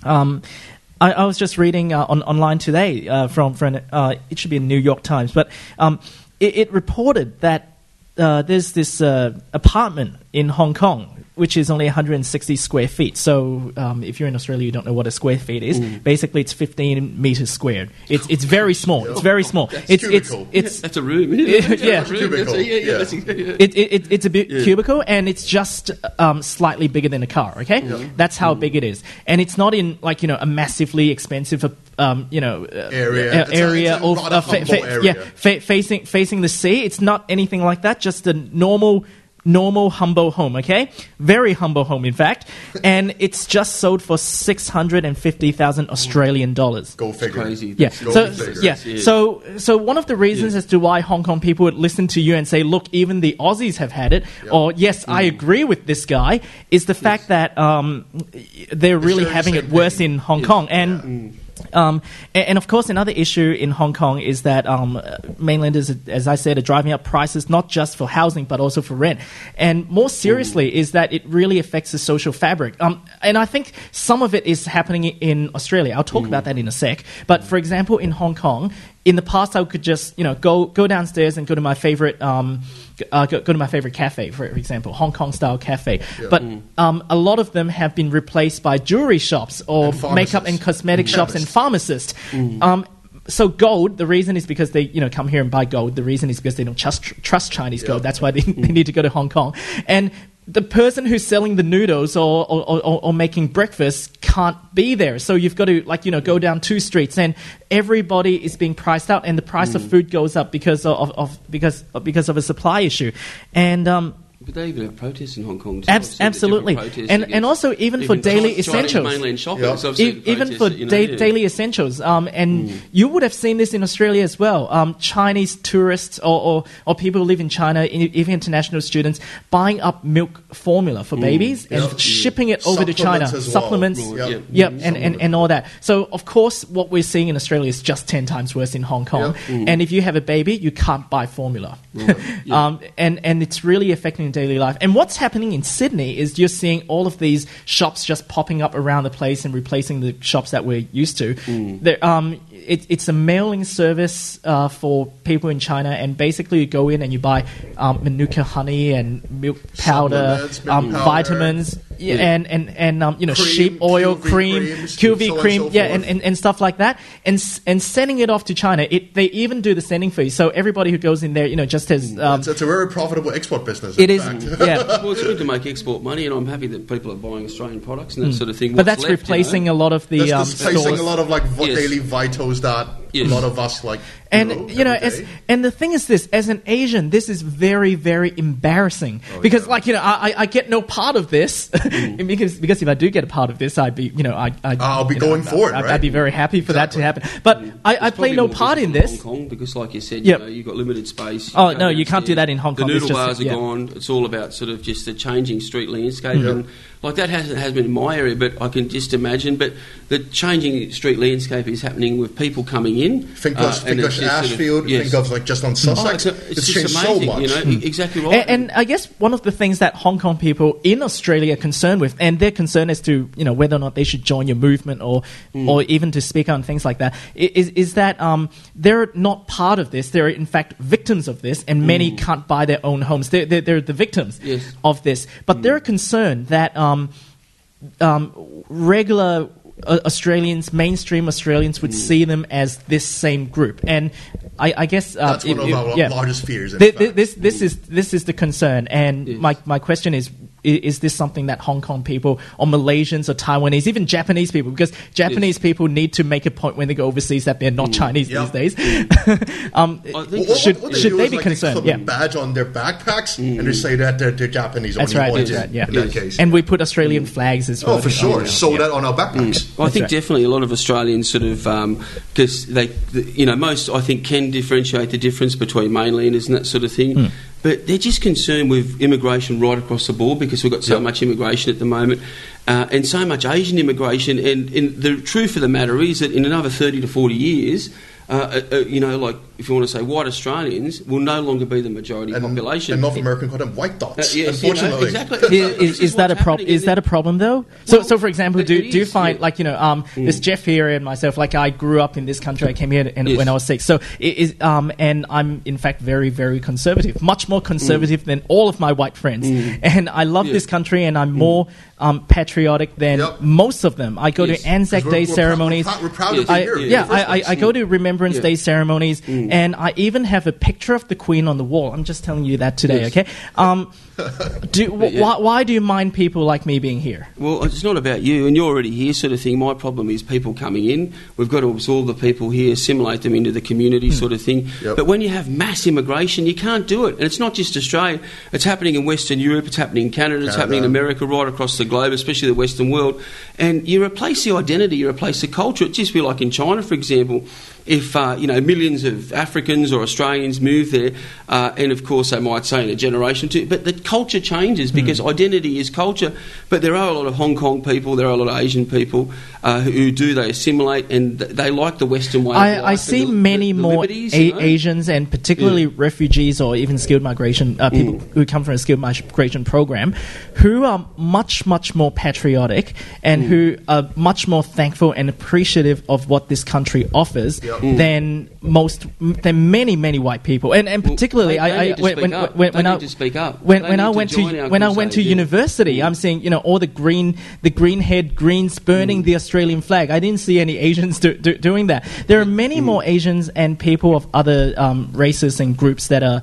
um, I, I was just reading uh, on, online today uh, from, from uh, it should be in New York Times, but um, it, it reported that uh, there's this uh, apartment in Hong Kong which is only 160 square feet. So um, if you're in Australia, you don't know what a square feet is. Basically, it's 15 meters squared. It's it's very small. It's very small. It's it's cubicle. it's that's a room, isn't it? Yeah. That's a room. Cubicle, yeah, yeah, yeah. that's yeah. it, it, it's a bit Yeah. cubicle and it's just um, slightly bigger than a car. Okay, that's how big it is, and it's not in like you know a massively expensive. Um, you know, uh, Area. uh, It's a- area it's a of uh, fa- fa- area. yeah, fa- facing facing the sea. It's not anything like that. Just a normal. Normal humble home, okay? Very humble home, in fact, and it's just sold for six hundred and fifty thousand Australian dollars. Go figure. crazy. Yeah. Go So figure. yeah. Yeah. So so one of the reasons as to why Hong Kong people would listen to you and say, "Look, even the Aussies have had it," or "Yes, I agree with this guy," is the fact that um, they're really sharing the having it worse thing. in Hong Kong and. Um, and, and of course, another issue in Hong Kong is that um, mainlanders, as I said, are driving up prices not just for housing but also for rent. And more seriously, is that it really affects the social fabric. Um, and I think some of it is happening in Australia. I'll talk about that in a sec. But for example, in Hong Kong, in the past, I could just you know go go downstairs and go to my favorite um, uh, go, go to my favorite cafe, for example, Hong Kong style cafe. But um, a lot of them have been replaced by jewelry shops or And makeup and cosmetic shops and pharmacists. Um, so gold, the reason is because they, you know, come here and buy gold. The reason is because they don't trust, trust Chinese gold. That's why they, they need to go to Hong Kong. And the person who's selling the noodles or, or, or, or making breakfast can't be there. So you've got to, like, you know, go down two streets and everybody is being priced out and the price of food goes up because of, of, because, because of a supply issue. And, um, But they even have protests in Hong Kong. too. Abs- I've seen the absolutely. And- and also even for daily Chinese essentials. mainland shoppers. Yeah. I've E- even for that, you know, da- yeah. Mm. daily essentials. Um, and you would have seen this in Australia as well. Um, Chinese tourists or, or, or people who live in China, even international students, buying up milk formula for babies and Yeah. shipping it over to China. Supplements as well. Supplements. Yep. Yep. Yep, and, and, and all that. So, of course, what we're seeing in Australia is just 10 times worse in Hong Kong. And if you have a baby, you can't buy formula. um, and, and it's really affecting daily life. And what's happening in Sydney is you're seeing all of these shops just popping up around the place and replacing the shops that we're used to. There, um, it, it's a mailing service uh, for people in China, and basically you go in and you buy um, Manuka honey and milk powder, um, powder. vitamins, yeah, and and and um, you know Cream, sheep oil, QV cream, creams, QV so on and cream, so yeah, and, and, and stuff like that, and and sending it off to China. It they even do the sending fee, so everybody who goes in there, you know, just has um, it's, it's a very profitable export business. it in is, fact. yeah. Well, it's good to make export money, and I'm happy that people are buying Australian products and that sort of thing. Hmm. But that's left, replacing you know? a lot of the That's um, displacing stores. a lot of like vo- Yes. daily vitals that Yes. a lot of us like. and you know, as, and the thing is this: as an Asian, this is very, very embarrassing Oh, because, yeah. like, you know, I, I- I get no part of this because because if I do get a part of this, I'd be, you know, I, I'd, ah, I'll be you know, going I'd- for it, I'd, right? I'd be very happy for that to happen. But mm. I, I play no part in this. Hong Kong because, like you said, Yep. you know, you've got limited space. Oh, no, you can't do that in Hong Kong. The It's noodle just- bars are yeah. gone. It's all about sort of just the changing street landscape. Mm-hmm. And like that hasn't has been in my area, but I can just imagine. But the changing street landscape is happening with people coming in. Think uh, of, and think of just sort Ashfield. yes. Think of like just on Oh, Sussex. it's, a- it's it's changed amazing, so much. you know, e- exactly right. And, and I guess one of the things that Hong Kong people in Australia are concerned with, and their concern as to you know whether or not they should join your movement or Mm. or even to speak on things like that, is is is that um, they're not part of this. They're in fact victims of this, and many can't buy their own homes. They're they're, they're the victims Mm. Yes. of this, but they're concerned that. Um, um, regular uh, Australians, mainstream Australians, Mm. would see them as this same group, and I, I guess uh, That's one if- of if- our yeah. largest fears. Th- th- this this is this is the concern, and Yes. my my question is. I- Is this something that Hong Kong people, or Malaysians, or Taiwanese, even Japanese people, because Japanese people need to make a point when they go overseas that they're not mm. Chinese Yep. these days. Mm. um, I What- should what should they be like, concerned? They Yeah. a badge on their backpacks and mm. they say that they're, they're Japanese. That's right. ones That's in- right. Yeah. In that case. And we put Australian flags as oh, well. oh, for sure. So that on our backpacks. Well, I think right. definitely a lot of Australians sort of um, because they, you know, most I think can differentiate the difference between mainlanders and that sort of thing. Hmm. But they're just concerned with immigration right across the board because we've got so Yep. much immigration at the moment uh, and so much Asian immigration. And, and the truth of the matter is that in another 30 to 40 years, uh, uh, uh, you know, like if you want to say white Australians will no longer be the majority And, population. and North American call them white dots. Uh, yes, you know, unfortunately, exactly. is, This is, is that a problem? Is that a problem though? So, Well, so for example, do, it do you find yeah. like you know, um, there's Jeff here and myself. Like I grew up in this country. I came here and, Yes. when I was six. So it is, um, and I'm in fact very, very conservative, much more conservative than all of my white friends. And I love Yeah. this country, and I'm more um, patriotic than Yep. most of them. I go Yes. to Anzac Day we're- we're ceremonies. Proud, we're proud Yes. to I, here. in yeah, I, I. I go to Remembrance Yeah. Day ceremonies, and I even have a picture of the Queen on the wall. I'm just telling you that today, Yes. okay? Um, do, wh- yeah. why, why do you mind people like me being here? Well, it's not about you, and you're already here, sort of thing. My problem is people coming in. We've got to absorb the people here, assimilate them into the community, Hmm. sort of thing. Yep. But when you have mass immigration, you can't do it. And it's not just Australia. It's happening in Western Europe. It's happening in Canada. It's Canada. happening in America, right across the globe, especially the Western world. And you replace the identity, you replace the culture. It'd just be like in China, for example. If uh, you know millions of Africans or Australians move there, uh, and of course they might say in a generation or two, but the culture changes because identity is culture. But there are a lot of Hong Kong people, there are a lot of Asian people uh, who do they assimilate and they like the Western way. of I, I see the- many the- the more a- you know? Asians and particularly refugees or even skilled migration uh, people Mm. who come from a skilled migration program who are much much more patriotic Mm. and who are much more thankful and appreciative of what this country offers Yep. Mm. than most than many many white people and and Well, particularly they- I, I need to when, speak when, up. when, They when I need to speak up. when, when I need to went to, when I went to crusade, yeah. university Mm. I'm seeing you know all the green the green head greens burning the Australian flag I didn't see any Asians do, do, doing that there are many Mm. more Asians and people of other um, races and groups that are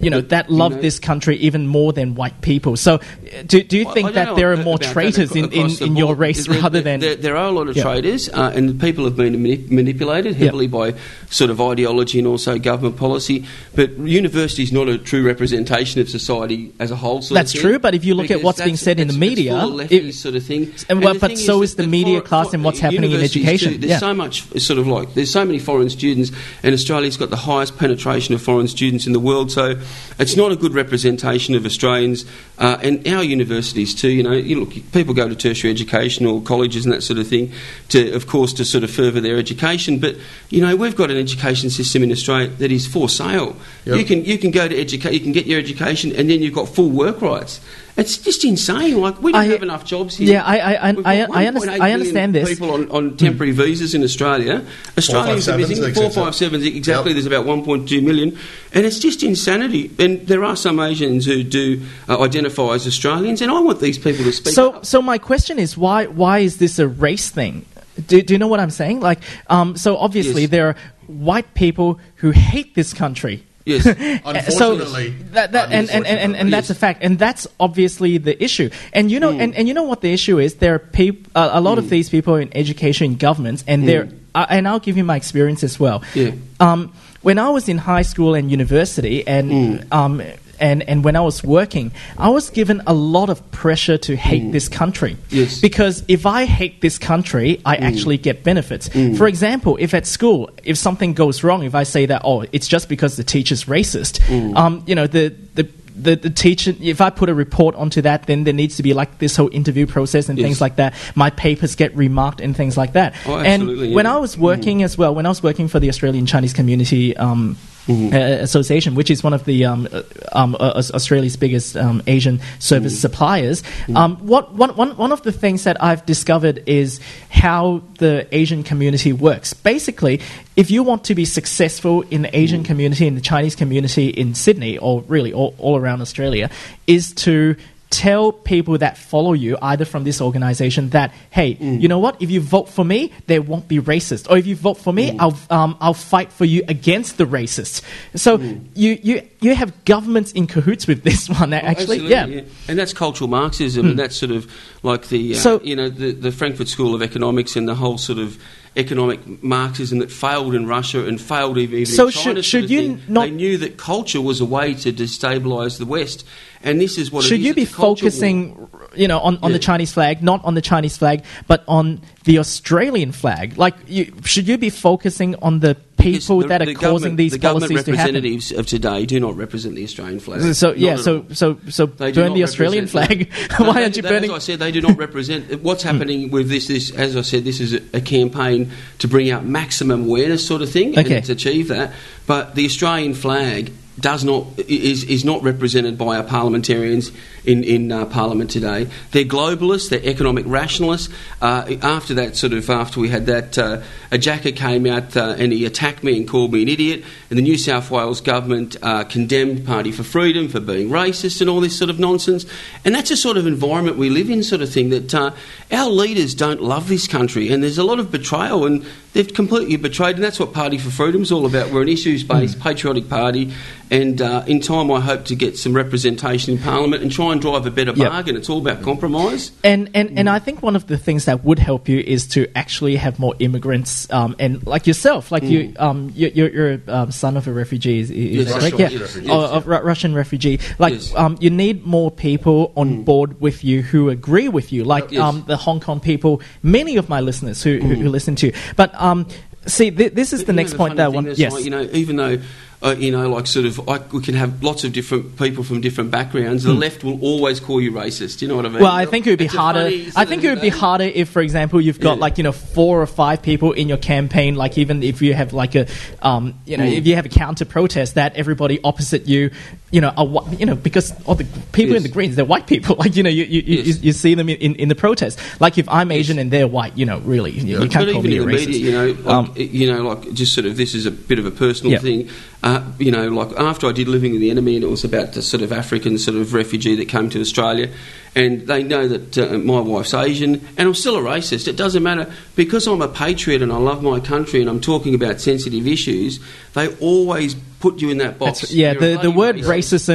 you know that you love know- this country even more than white people so do, do you Well, think that there are more traitors in, in, in your race There- rather than there, there are a lot of Yeah. traitors, uh, and people have been mani- manipulated Yeah. heavily by sort of ideology and also government policy. But university is not a true representation of society as a whole. That's true, but if you look at what's being said in the media, it- sort of thing. And well, but so is the media class and what's happening in education. too, there's Yeah. so much sort of like there's so many foreign students, and Australia's got the highest penetration of foreign students in the world. So it's not a good representation of Australians uh, and our universities too. You know, you look, people go to tertiary education or colleges and that sort of thing to, of course, to sort of further their education. But you know, we've got an education system in Australia that is for sale. Yep. You can you can go to educate, you can get your education, and then you've got full work rights. It's just insane. Like we don't I- have enough jobs here. Yeah, I- I- I- I- got I 1.8 underst- I million understand this. People on, on temporary visas in Australia. Australians are missing I four five sevens exactly. Yep. There's about 1.2 million, and it's just insanity. And there are some Asians who do uh, identify as Australians, and I want these people to speak so up. so my question is why why is this a race thing do, do you know what i'm saying like um, so obviously Yes. there are white people who hate this country Yes. so Unfortunately. that, that and, and, and, and, that's a fact and that's obviously the issue and you know Hmm. and, and you know what the issue is there are peop, uh, a lot of these people in education in governments and they're uh, and i'll give you my experience as well Hmm. Yeah. um, when I was in high school and university, and Mm. um, and and when I was working, I was given a lot of pressure to hate this country. Mm. Yes. Mm. Because if I hate this country, I actually get benefits. For example, if at school, if something goes wrong, if I say that, oh, it's just because the teacher's racist, Mm. um, you know, the the the, the teacher, if I put a report onto that, then there needs to be like this whole interview process and Yes. things like that. My papers get remarked and things like that. Oh, and absolutely, when. I was working as well, when I was working for the Australian Chinese Community um, Mm-hmm. uh, Association, which is one of the um, uh, um, uh, Australia's biggest um, Asian service Mm-hmm. suppliers, um, what, one, one, one of the things that I've discovered is how the Asian community works. Basically, if you want to be successful in the. Asian community, in the Chinese community in Sydney, or really all, all around Australia, is to tell people that follow you, either from this organization, that hey, Mm. you know what? If you vote for me, there won't be racist, or if you vote for Mm. me, I'll um, I'll fight for you against the racists. So Mm. you you you have governments in cahoots with this one. Actually, Absolutely, yeah. And that's cultural Marxism, and that's sort of like the, uh, So- you know, the, the Frankfurt School of Economics and the whole sort of economic Marxism that failed in Russia and failed even, So in should- China. sort should of you thing. not- They knew that culture was a way to destabilise the West, and this is what Should is, you be culture war. focusing, you know, on, on the Chinese flag, not on the Chinese flag, but on the Australian flag? Like, you, should you be focusing on the people the- that are causing these the government policies to happen? representatives of today do not represent the Australian flag. So yeah, so so so They burn the Australian flag. No, Why they- aren't you they- burning? As I said, they do not represent. What's hmm. happening with this? This, as I said, this is a, a campaign to bring out maximum awareness, sort of thing, Okay. and to achieve that. But the Australian flag does not is is not represented by our parliamentarians in in uh, Parliament today. They're globalists. They're economic rationalists. Uh, after that, sort of after we had that, uh, a jacker came out uh, and he attacked me and called me an idiot. And the New South Wales government uh, condemned Party for Freedom for being racist and all this sort of nonsense. And that's a sort of environment we live in, sort of thing. That uh, our leaders don't love this country, and there's a lot of betrayal, and they've completely betrayed. And that's what Party for Freedom is all about. We're an issues-based, patriotic party, and uh, in time, I hope to get some representation in Parliament and try and drive a better Yep. bargain. It's all about compromise. And and, and I think one of the things that would help you is to actually have more immigrants, um, and like yourself, like you, um, you, you're, you're a um, son of a refugee, is, is Yes, correct? Yeah, refugee. Oh, Russian refugee. Like, Yes. um, you need more people on board with you who agree with you, like Yes. um, the Hong Kong people. Many of my listeners who who, who listen to you, but um, Um, see, th- this is the You know, next point that I want. Yes, like, you know, even though. Uh, you know, like sort of, I, we can have lots of different people from different backgrounds. The left will always call you racist. You know what I mean? Hmm. Well, I think it would be It's harder. funny I think it would be harder if, for example, you've got Yeah. like you know four or five people in your campaign. Like even if you have like a, um, you know, Mm. if you have a counter protest that everybody opposite you, you know, are you know because all the people in the Greens they're white people. Like you know, you you, you, Yes. you see them in, in, in the protest. Like if I'm Asian and they're white, you know, really, you, you can't but call even me a racist. media, you know, like, Um, you know, like just sort of this is a bit of a personal Yeah. thing. Uh, you know, like after I did Living with the Enemy, and it was about the sort of African sort of refugee that came to Australia, and they know that uh, my wife's Asian, and I'm still a racist. It doesn't matter because I'm a patriot and I love my country, and I'm talking about sensitive issues. They always put you in that box. That's- yeah, You're the, the word racist.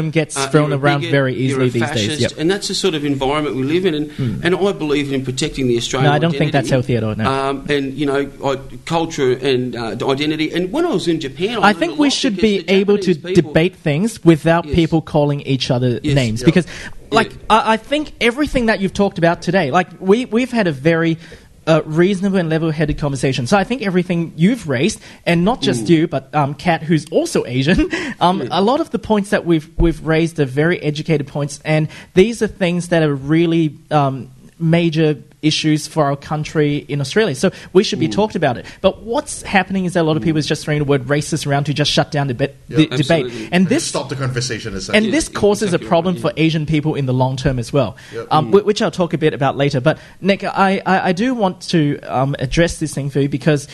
racism gets Uh, thrown around bigot, very easily these fascist, days. Yep. And that's the sort of environment we live in. And, and I believe in protecting the Australian No, I don't think that's healthy at all, no. Um, and, you know, I, culture and uh, identity. And when I was in Japan, I, I think we should be able to people- debate things without Yes. people calling each other Yes. names. Yeah. Because, like, Yeah. I, I think everything that you've talked about today, like, we, we've had a very uh, reasonable and level headed conversation. So I think everything you've raised, and not just you, but um, Kat, who's also Asian, um, a lot of the points that we've, we've raised are very educated points, and these are things that are really. Um, Major issues for our country in Australia, so we should be talked about it. But what's happening is that a lot of people is just throwing the word racist around to just shut down the, deba- the debate, absolutely. and And this stop the conversation. and this Yeah, causes exactly a problem right, for Asian people in the long term as well, Yep. um, whi- which I'll talk a bit about later. But Nick, I, I, I do want to um, address this thing for you because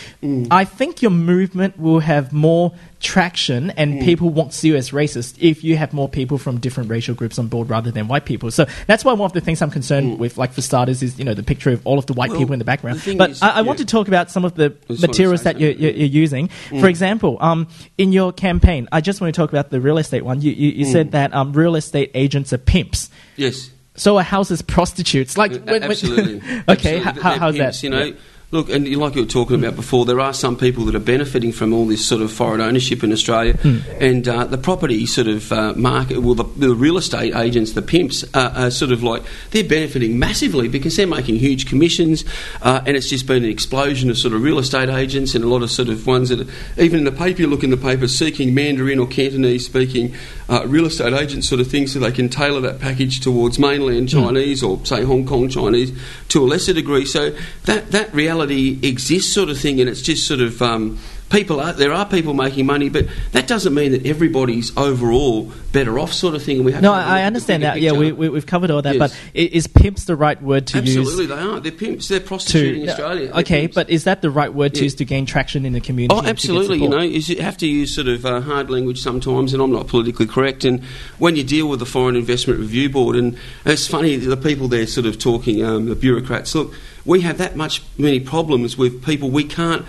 I think your movement will have more traction and people won't see you as racist if you have more people from different racial groups on board rather than white people. So that's why one of the things I'm concerned with, like for starters, is you know the picture of all of the white Well, people in the background. the but is- I, I want to talk about some of the materials that you're, you're, you're using. For example, um, in your campaign, I just want to talk about the real estate one. You, you, you said that um, real estate agents are pimps. Yes. So are houses prostitutes? Like, Uh, when- absolutely. okay, Absolutely. how, how's pimps, that? You know, Yeah. Look, and like you were talking about before, there are some people that are benefiting from all this sort of foreign ownership in Australia, and uh, the property sort of uh, market, well, the, the real estate agents, the pimps, uh, are sort of like they're benefiting massively because they're making huge commissions, uh, and it's just been an explosion of sort of real estate agents and a lot of sort of ones that, are, even in the paper, you look in the paper, seeking Mandarin or Cantonese speaking uh, real estate agents sort of thing, so they can tailor that package towards mainland Chinese or say Hong Kong Chinese to a lesser degree. So that that reality exists, sort of thing, and it's just sort of. Um, People are there are people making money, but that doesn't mean that everybody's overall better off, sort of thing. And we have No, have I, I look at the understand that. Yeah, picture. we, we, we've covered all that. Yes. But is pimps the right word to absolutely use? Absolutely, they are. They're pimps. They're prostituting To Australia. They're okay, pimps. but is that the right word to Yeah. use to gain traction in the community? Oh, and to get absolutely. You know, you have to use sort of uh, hard language sometimes, and I'm not politically correct. And when you deal with the Foreign Investment Review Board, and it's funny, the people there sort of talking, um, the bureaucrats. Look, we have that much many problems with people. We can't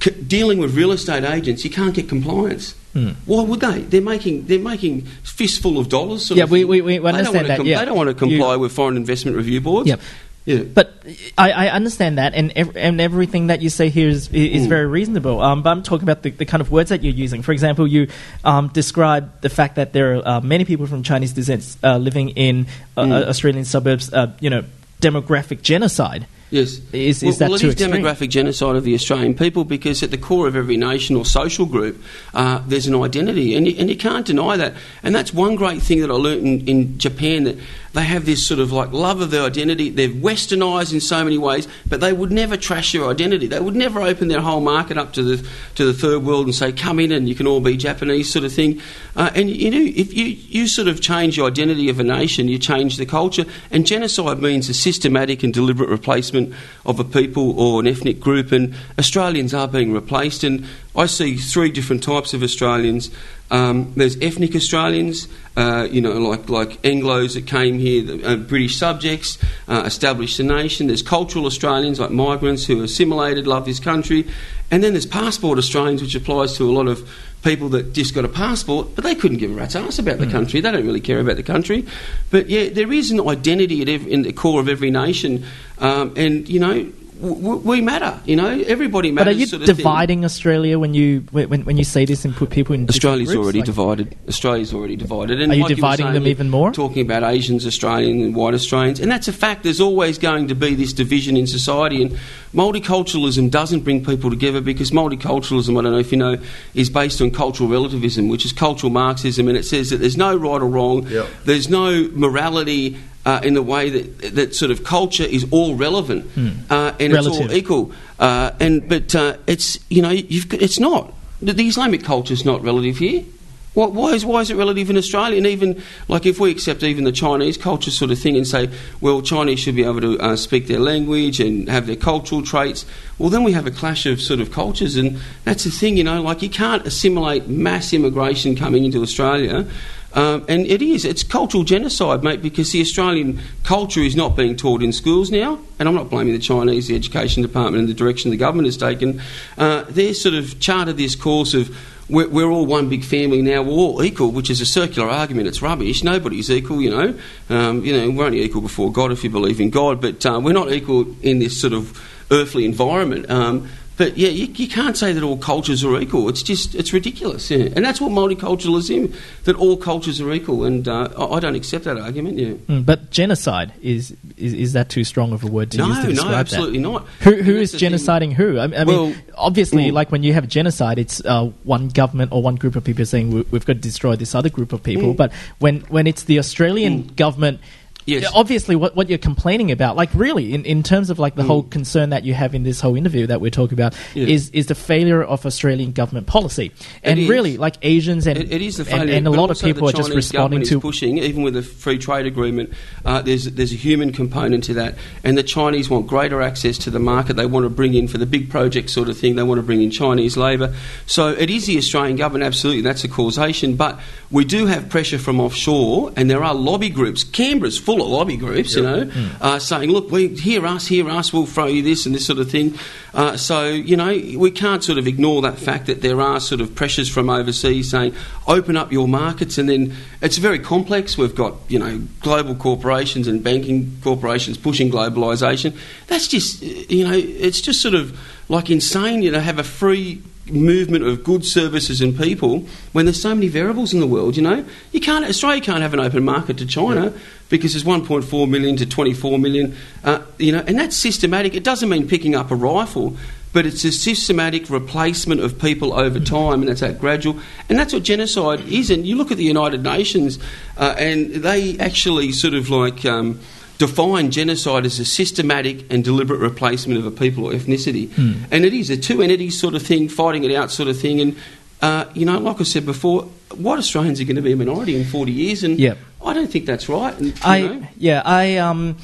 c- dealing with real estate agents. You can't get compliance. Hmm. Why would they? They're making they're making fistful of dollars. Sort Yeah, of we- we- we They don't understand that, yeah. they don't want to You- comply with Foreign Investment Review Boards. Yep. Yeah. But I, I understand that, and ev- and everything that you say here is is Mm. very reasonable. Um, but I'm talking about the, the kind of words that you're using. For example, you um, describe the fact that there are uh, many people from Chinese descent uh, living in uh, Mm. Australian suburbs. Uh, you know, demographic genocide. Yes. Is- is well, that well, it is demographic genocide of the Australian people because at the core of every nation or social group, uh, there's an identity, and you, and you can't deny that. And that's one great thing that I learnt in, in Japan that they have this sort of like love of their identity. They're westernised in so many ways, but they would never trash your identity. They would never open their whole market up to the to the third world and say, "Come in and you can all be Japanese," sort of thing. Uh, and you know, if you you sort of change your identity of a nation, you change the culture. And genocide means a systematic and deliberate replacement of a people or an ethnic group. And Australians are being replaced. And I see three different types of Australians. Um, there's ethnic Australians, uh, you know, like like Anglo's that came here, the, uh, British subjects, uh, established the nation. There's cultural Australians, like migrants who assimilated, love this country, and then there's passport Australians, which applies to a lot of people that just got a passport, but they couldn't give a rat's ass about the country. They don't really care about the country. But yeah, there is an identity at ev- in the core of every nation, um, and you know. W- w- we matter, you know. Everybody matters. But are you sort of thing. dividing Australia when you when, when you say this and put people in? Australia's groups? already Like- divided. Australia's already divided. And Are you like were dividing saying, them even more? Talking about Asians, Australians, and white Australians, and that's a fact. There's always going to be this division in society, and multiculturalism doesn't bring people together because multiculturalism, I don't know if you know, is based on cultural relativism, which is cultural Marxism, and it says that there's no right or wrong. Yep. There's no morality. Uh, in the way that that sort of culture is all relevant uh, and it's all equal, uh, and but uh, it's you know you've it's not the, the Islamic culture is not relative here. Why, why is why is it relative in Australia? And even like if we accept even the Chinese culture sort of thing and say, well, Chinese should be able to uh, speak their language and have their cultural traits. Well, then we have a clash of sort of cultures, and that's the thing, you know. Like you can't assimilate mass immigration coming into Australia. Um, and it is, it's cultural genocide, mate, because the Australian culture is not being taught in schools now. And I'm not blaming the Chinese, the education department, and the direction the government has taken. Uh, they're sort of charted this course of we're, we're all one big family now, we're all equal, which is a circular argument. It's rubbish. Nobody's equal, you know. Um, you know, we're only equal before God if you believe in God, but uh, we're not equal in this sort of earthly environment. Um, but yeah, you, you can't say that all cultures are equal. It's just it's ridiculous, yeah. And that's what multiculturalism that all cultures are equal. And uh, I, I don't accept that argument. Yeah. Mm, but genocide is, is is that too strong of a word to No, use to no, describe absolutely that? not. Who who thing. genociding who? I, I mean, Well, obviously, mm. like when you have genocide, it's uh, one government or one group of people saying we, we've got to destroy this other group of people. Mm. But when when it's the Australian government. Yes. Obviously, what, what you're complaining about, like really, in, in terms of like the Mm. whole concern that you have in this whole interview that we're talking about, is is the failure of Australian government policy, and really, like Asians and It, it is the and, failure, and a lot of people are just responding to pushing, even with a free trade agreement. Uh, there's there's a human component to that, and the Chinese want greater access to the market. They want to bring in for the big project sort of thing. They want to bring in Chinese labour. So it is the Australian government, absolutely. That's a causation, but we do have pressure from offshore, and there are lobby groups. Canberra's full full of lobby groups, you know, uh, saying, look, we hear us, hear us, we'll throw you this and this sort of thing. Uh, so, you know, we can't sort of ignore that fact that there are sort of pressures from overseas saying, open up your markets, and then it's very complex. We've got, you know, global corporations and banking corporations pushing globalisation. That's just, you know, it's just sort of like insane, you know, have a free movement of goods, services, and people when there's so many variables in the world. You know, you can't Australia can't have an open market to China because there's 1.4 million to 24 million. Uh, you know, and that's systematic. It doesn't mean picking up a rifle. But it's a systematic replacement of people over time, and that's that gradual. And that's what genocide is. And you look at the United Nations, uh, and they actually sort of like um, define genocide as a systematic and deliberate replacement of a people or ethnicity. And it is a two entities sort of thing, fighting it out sort of thing. And, uh, you know, like I said before, white Australians are going to be a minority in 40 years, and Yep. I don't think that's right. And, you I know, yeah I um.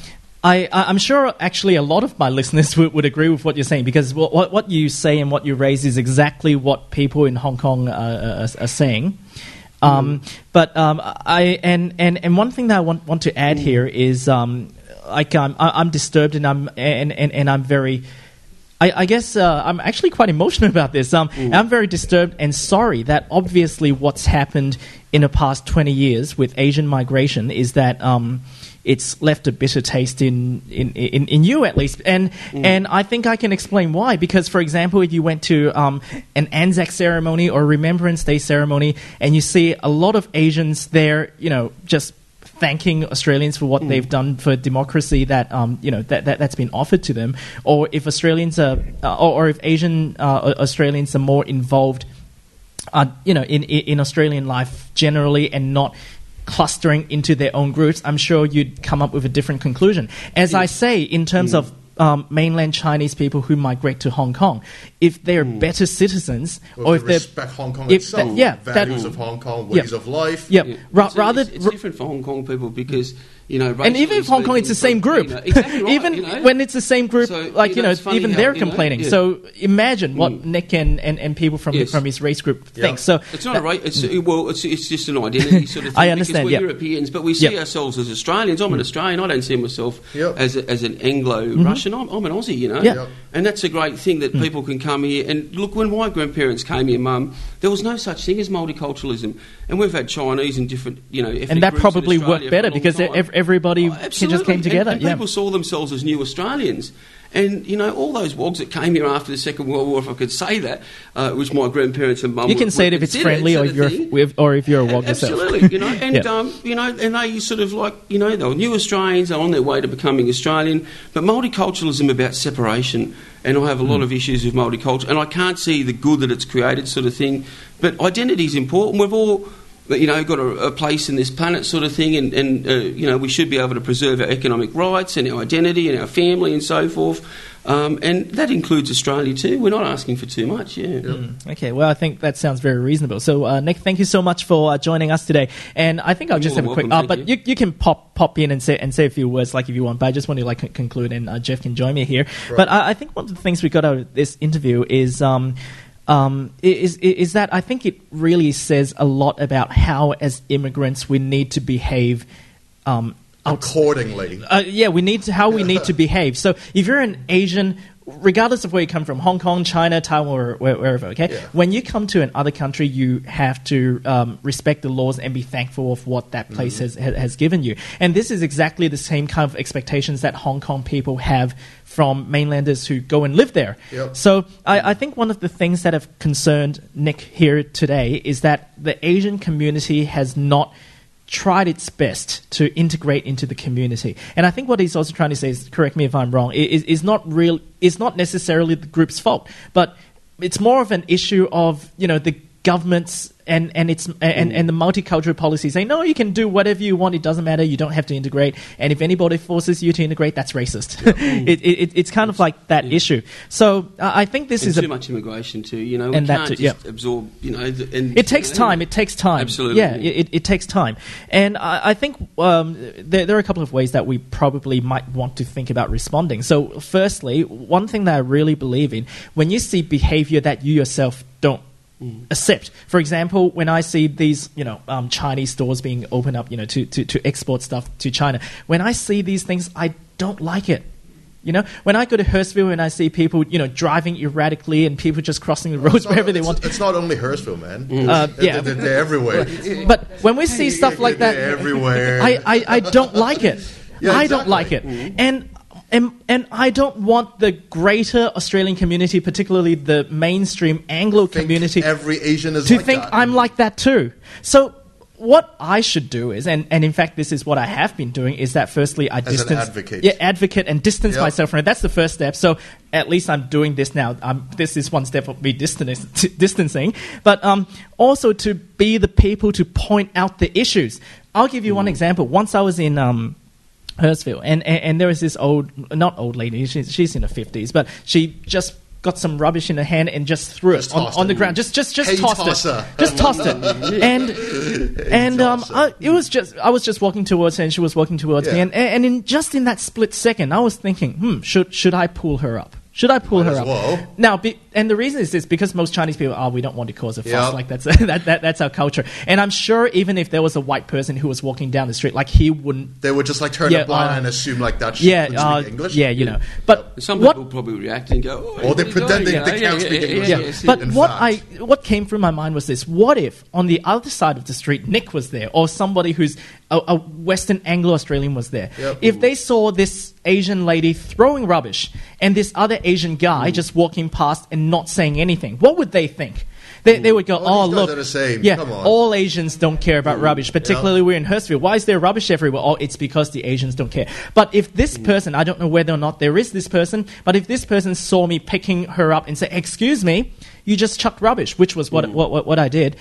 I, I'm sure actually a lot of my listeners would, would agree with what you're saying because what, what, what you say and what you raise is exactly what people in Hong Kong uh, are, are saying. Um, But um, I and, and, and one thing that I want, want to add here is um, like um, I, I'm disturbed and I'm and, and, and I'm very I, I guess uh, I'm actually quite emotional about this. Um, I'm very disturbed and sorry that obviously what's happened in the past 20 years with Asian migration is that um, it's left a bitter taste in, in, in, in you at least. And, and I think I can explain why. Because, for example, if you went to um, an Anzac ceremony or Remembrance Day ceremony and you see a lot of Asians there, you know, just thanking Australians for what they've done for democracy that um, you know that, that that's been offered to them, or if Australians are, uh, or, or if Asian uh, Australians are more involved, uh, you know, in in Australian life generally, and not clustering into their own groups, I'm sure you'd come up with a different conclusion. As I say, in terms of um, mainland Chinese people who migrate to Hong Kong, if they're better citizens, Or or if if they they're respect Hong Kong if itself, that- yeah, that- values of Hong Kong, Yeah. ways of life. yeah, Yeah. ra- It's- rather it's, it's different for Hong Kong people because you know, and even if Hong Kong, it's the same group. You know, exactly right, even you know. when it's the same group, So, like you you know, know, it's funny even how, they're you know, complaining. yeah. So imagine what Mm. Nick and, and, and people from Yes. from his race group Yeah. think. So It's not a right. It's well, it's, it's just an identity sort of thing. I understand, Because we're yeah. Europeans, but we see Yep. ourselves as Australians. I'm an Australian. I don't see myself Yep. as a, as an Anglo-Russian. I'm, I'm an Aussie. You know. Mm-hmm. Yeah. Yep. And that's a great thing that people can come here and look. When my grandparents came here, Mum, there was no such thing as multiculturalism, and we've had Chinese and different, you know, ethnic and that probably worked better because ev- everybody Oh, just came together. And, and yeah. people saw themselves as new Australians. And, you know, all those wogs that came here after the Second World War, if I could say that, uh, which my grandparents and mum you can would- say it if it's friendly or if you're with, or if you're a wog yourself. Absolutely, you know, and Yeah. um, you know, and they sort of like you know they were new Australians, they're on their way to becoming Australian. But multiculturalism about separation, and I have a Hmm. lot of issues with multicultural, and I can't see the good that it's created, sort of thing. But identity is important. We've all. You know, got a, a place in this planet, sort of thing, and, and uh, you know we should be able to preserve our economic rights and our identity and our family and so forth, um, and that includes Australia too. We're not asking for too much, yeah. Okay, well, I think that sounds very reasonable. So, uh, Nick, thank you so much for uh, joining us today. And I think I'll You're just have a more quick. Uh, but you. You, can pop pop in and say and say a few words, like if you want. But I just want to like conclude, and uh, Jeff can join me here. But I, I think one of the things we got out of this interview is. Um, um, is, is that I think it really says a lot about how, as immigrants, we need to behave um, Accordingly. uh, yeah, we need to, how we need to behave. So if you're an Asian, regardless of where you come from, Hong Kong, China, Taiwan, or wherever, okay, Yeah. when you come to another country, you have to um, respect the laws and be thankful of what that place has, has given you. And this is exactly the same kind of expectations that Hong Kong people have from mainlanders who go and live there. Yep. So I, I think one of the things that have concerned Nick here today is that the Asian community has not tried its best to integrate into the community. And I think what he's also trying to say is, correct me if I'm wrong, is, is not real, is not necessarily the group's fault, but it's more of an issue of you know the governments and and its and, and the multicultural policy saying no, you can do whatever you want. It doesn't matter. You don't have to integrate. And if anybody forces you to integrate, that's racist. it, it, it's kind of like that issue. So uh, I think this and is too a much immigration too. You know, we And can't too, just yeah. absorb. You know, the, and It takes time. It takes time. Absolutely. Yeah, it, it takes time. And I, I think um, there, there are a couple of ways that we probably might want to think about responding. So, firstly, one thing that I really believe in when you see behavior that you yourself don't accept. For example, when I see these, you know, um, Chinese stores being opened up, you know, to, to, to export stuff to China, when I see these things, I don't like it. You know, when I go to Hurstville and I see people, you know, driving erratically and people just crossing the roads not- wherever they it's- want. It's not only Hurstville, man. Uh, They're- yeah. they're, they're everywhere. But when we see stuff like that, everywhere. I, I, I don't like it. Yeah, I don't like it. And, and and I don't want the greater Australian community, particularly the mainstream Anglo Think community, every Asian is to like think that. I'm like that too. So what I should do is, and, and in fact this is what I have been doing, is that firstly I an distance, advocate. yeah, advocate and distance Yep. myself from it. That's the first step. So at least I'm doing this now. Um, this is one step of me distancing, but um, also to be the people to point out the issues. I'll give you one example. Once I was in um, Hurstville, and, and and there was this old, not old lady, she's, she's in her fifties, but she just got some rubbish in her hand and just threw Just it on, on the ground, just just just Hey, tossed tosser. it, just tossed it, and and um. I, it was just I was just walking towards her, and she was walking towards me, and and in just in that split second, I was thinking, hmm, should should I pull her up? Should I pull Might her up? well. Now, be, and the reason is this because most Chinese people, oh, we don't want to cause a fuss. Yeah. Like that's that, that that's our culture. And I'm sure even if there was a white person who was walking down the street, like he wouldn't. They would just like turn Yeah, a blind uh, eye and assume like that Yeah, uh, speak English. yeah, you know. But Some what people probably react and go, oh, Or they're you pretend they- they You know, can't yeah, speak yeah, English. yeah, yeah, yes, but what fact. I what came through my mind was this: What if on the other side of the street Nick was there, or somebody who's a, a Western Anglo Australian was there? Yep. If they saw this Asian lady throwing rubbish and this other Asian guy Mm. just walking past and not saying anything, what would they think? They, they would go, Oh, "Oh, look, yeah, Come on." all Asians don't care about rubbish. Particularly we're in Hurstville. Why is there rubbish everywhere? Oh, it's because the Asians don't care. But if this person, I don't know whether or not there is this person, but if this person saw me picking her up and say, "Excuse me, you just chucked rubbish," which was what what, what, what I did.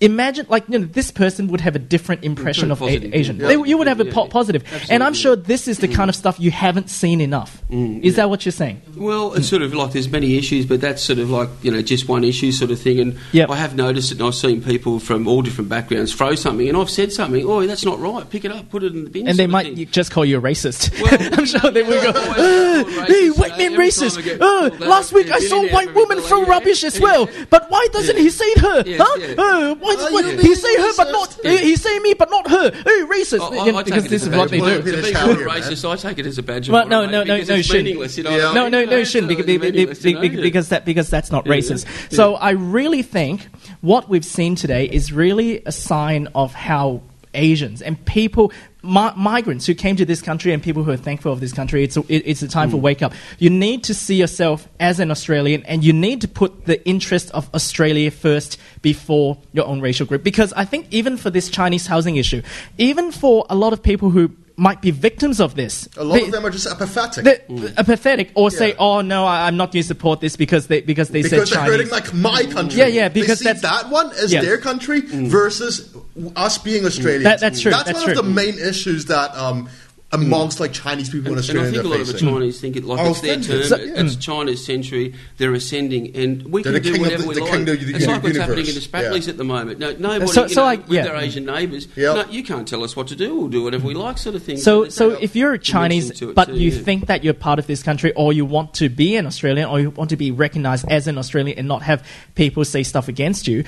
Imagine, like, you know, this person would have a different impression of a- Asian. yeah. They, you would have a po- positive. Absolutely, and I'm sure this is the kind of stuff you haven't seen enough. is that what you're saying? Well, it's sort of like there's many issues, but that's sort of like you know just one issue sort of thing. And Yep. I have noticed it, and I've seen people from all different backgrounds throw something, and I've said something. Oh, that's not right. Pick it up, put it in the bin. And they might thing. just call you a racist. Well, I'm sure they would go, "Uh, called hey, racist, white man racist. get Uh, called last week I saw yeah, white woman throw rubbish as well. But why doesn't he say her? Huh? Yeah. Why, why- you he say her but not racist? he say me but not her. Hey, racist. Oh, I- I- You know, I take because it this as is a what badge they of do. honour. Bit To of be shout called here, man. racist, I take it as a badge of Well, honour, no, mate, no, no, because no, it's shouldn't. meaningless, you know Yeah. what I No, mean? no, no, It's shouldn't because, totally meaningless, you know? because, because that because that's not racist. So I really think what we've seen today is really a sign of how Asians and people, mi- migrants who came to this country and people who are thankful of this country, it's a, it, it's a time for mm. wake up. You need to see yourself as an Australian and you need to put the interest of Australia first before your own racial group. Because I think even for this Chinese housing issue, even for a lot of people who might be victims of this, A lot they- of them are just apathetic. they- mm. apathetic or say, "Oh no, I, I'm not going to support this because they because they because said they're hurting like my country. Yeah, yeah, because they see that's- that one as Yeah. their country mm. versus us being Australians. That- that's true, That's, that's one true. of the main issues that um, amongst like Chinese people in Australia. And I think a lot of the. Chinese think it like Are it's their offended. term. So- it's China's century. They're ascending, and we They're can the do whatever the- we the like. king of the it's like what's happening in the Spratlys Yeah. at the moment. No, nobody, So- you so know, like, with yeah. their Asian neighbours. Yep. No, you can't tell us what to do. We'll do whatever we like, sort of thing. So, there's so if you're a Chinese, dimension to it but too, you yeah. think that you're part of this country, or you want to be an Australian, or you want to be recognised as an Australian, and not have people say stuff against you,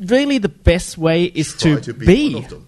really the best way is to, to be be one of them.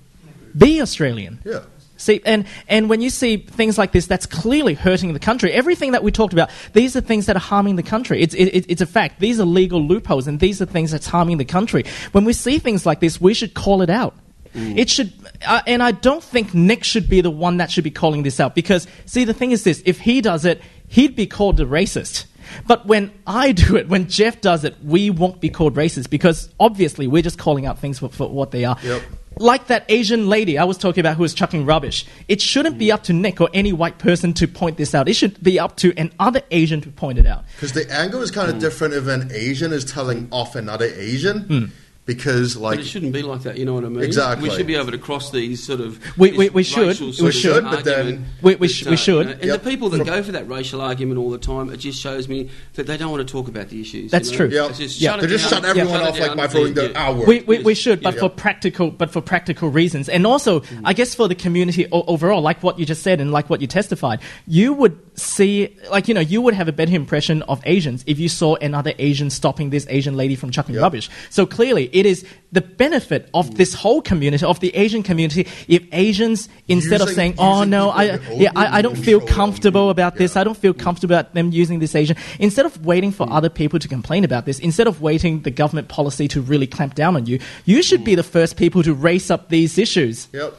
be Australian. Yeah. See, and, and when you see things like this, that's clearly hurting the country. Everything that we talked about, these are things that are harming the country. It's, it, it's a fact. These are legal loopholes, and these are things that's harming the country. When we see things like this, we should call it out. It should, uh, and I don't think Nick should be the one that should be calling this out because, see, the thing is this: if he does it, he'd be called a racist. But when I do it, when Jeff does it, we won't be called racist because obviously we're just calling out things for, for what they are. Yep. Like that Asian lady I was talking about who was chucking rubbish. It shouldn't be up to Nick or any white person to point this out. It should be up to another Asian to point it out. Because the angle is kind of different if an Asian is telling off another Asian. Hmm. Because, But like, it shouldn't be like that, you know what I mean? Exactly. We should be able to cross these sort of. We- we- we should. We should, but then- We- we sh- we uh, should. you know, and Yep. the people that go for that racial argument all the time, it just shows me that they don't want to talk about the issues. That's you know? true. yeah, It's just Yeah. shut they just shut everyone shut off like down, by throwing yeah. the our word. We, we, we should, but Yeah. for practical, but for practical reasons, and also, I guess for the community overall, like what you just said and like what you testified, you would see, like, you know, you would have a better impression of Asians if you saw another Asian stopping this Asian lady from chucking Yep. rubbish. So clearly, it is the benefit of this whole community, of the Asian community, if Asians, instead of saying, oh no, I, yeah, I, I don't feel comfortable you. about this, Yeah. I don't feel comfortable about them using this Asian, instead of waiting for other people to complain about this, instead of waiting the government policy to really clamp down on you, you should be the first people to raise up these issues. Yep.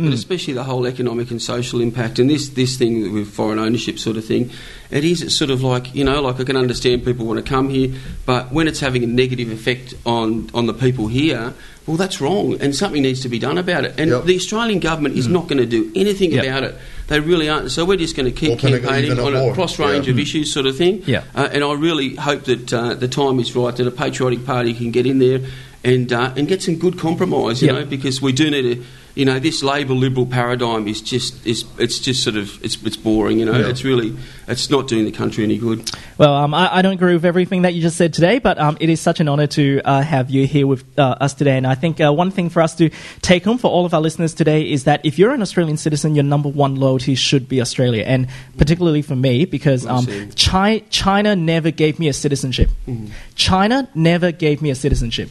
Yeah. But especially the whole economic and social impact, and this, this thing with foreign ownership sort of thing, it is it's sort of like you know, like I can understand people want to come here, but when it's having a negative effect on on the people here, well, that's wrong, and something needs to be done about it. And Yep. the Australian government is not going to do anything Yep. about it. They really aren't. So we're just going to keep campaigning on a cross range Yeah. of issues, sort of thing. Yeah. Uh, and I really hope that uh, the time is right that a patriotic party can get in there and uh, and get some good compromise. You Yeah. know, because we do need to. You know, this Labor Liberal paradigm is just is it's just sort of it's it's boring. You know, Yeah. it's really it's not doing the country any good. Well, um, I, I don't agree with everything that you just said today, but um, it is such an honour to uh, have you here with uh, us today. And I think uh, one thing for us to take home for all of our listeners today is that if you're an Australian citizen, your number one loyalty should be Australia, and particularly for me because um. Chi- China never gave me a citizenship. China never gave me a citizenship,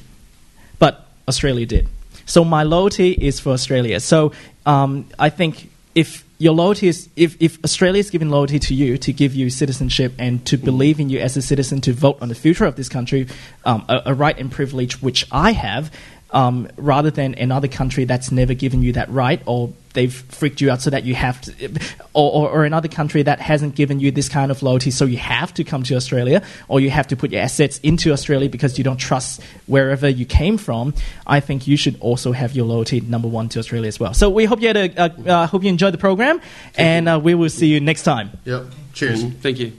but Australia did. So my loyalty is for Australia. So um, I think if your loyalty is if, if Australia is giving loyalty to you to give you citizenship and to believe in you as a citizen to vote on the future of this country, um, a, a right and privilege which I have, um, rather than another country that's never given you that right or they've freaked you out so that you have to, or, or, or another country that hasn't given you this kind of loyalty so you have to come to Australia or you have to put your assets into Australia because you don't trust wherever you came from, I think you should also have your loyalty number one to Australia as well. So we hope you had a, uh, uh, hope you enjoyed the program and uh, we will see you next time. Yep. Cheers. Thank you.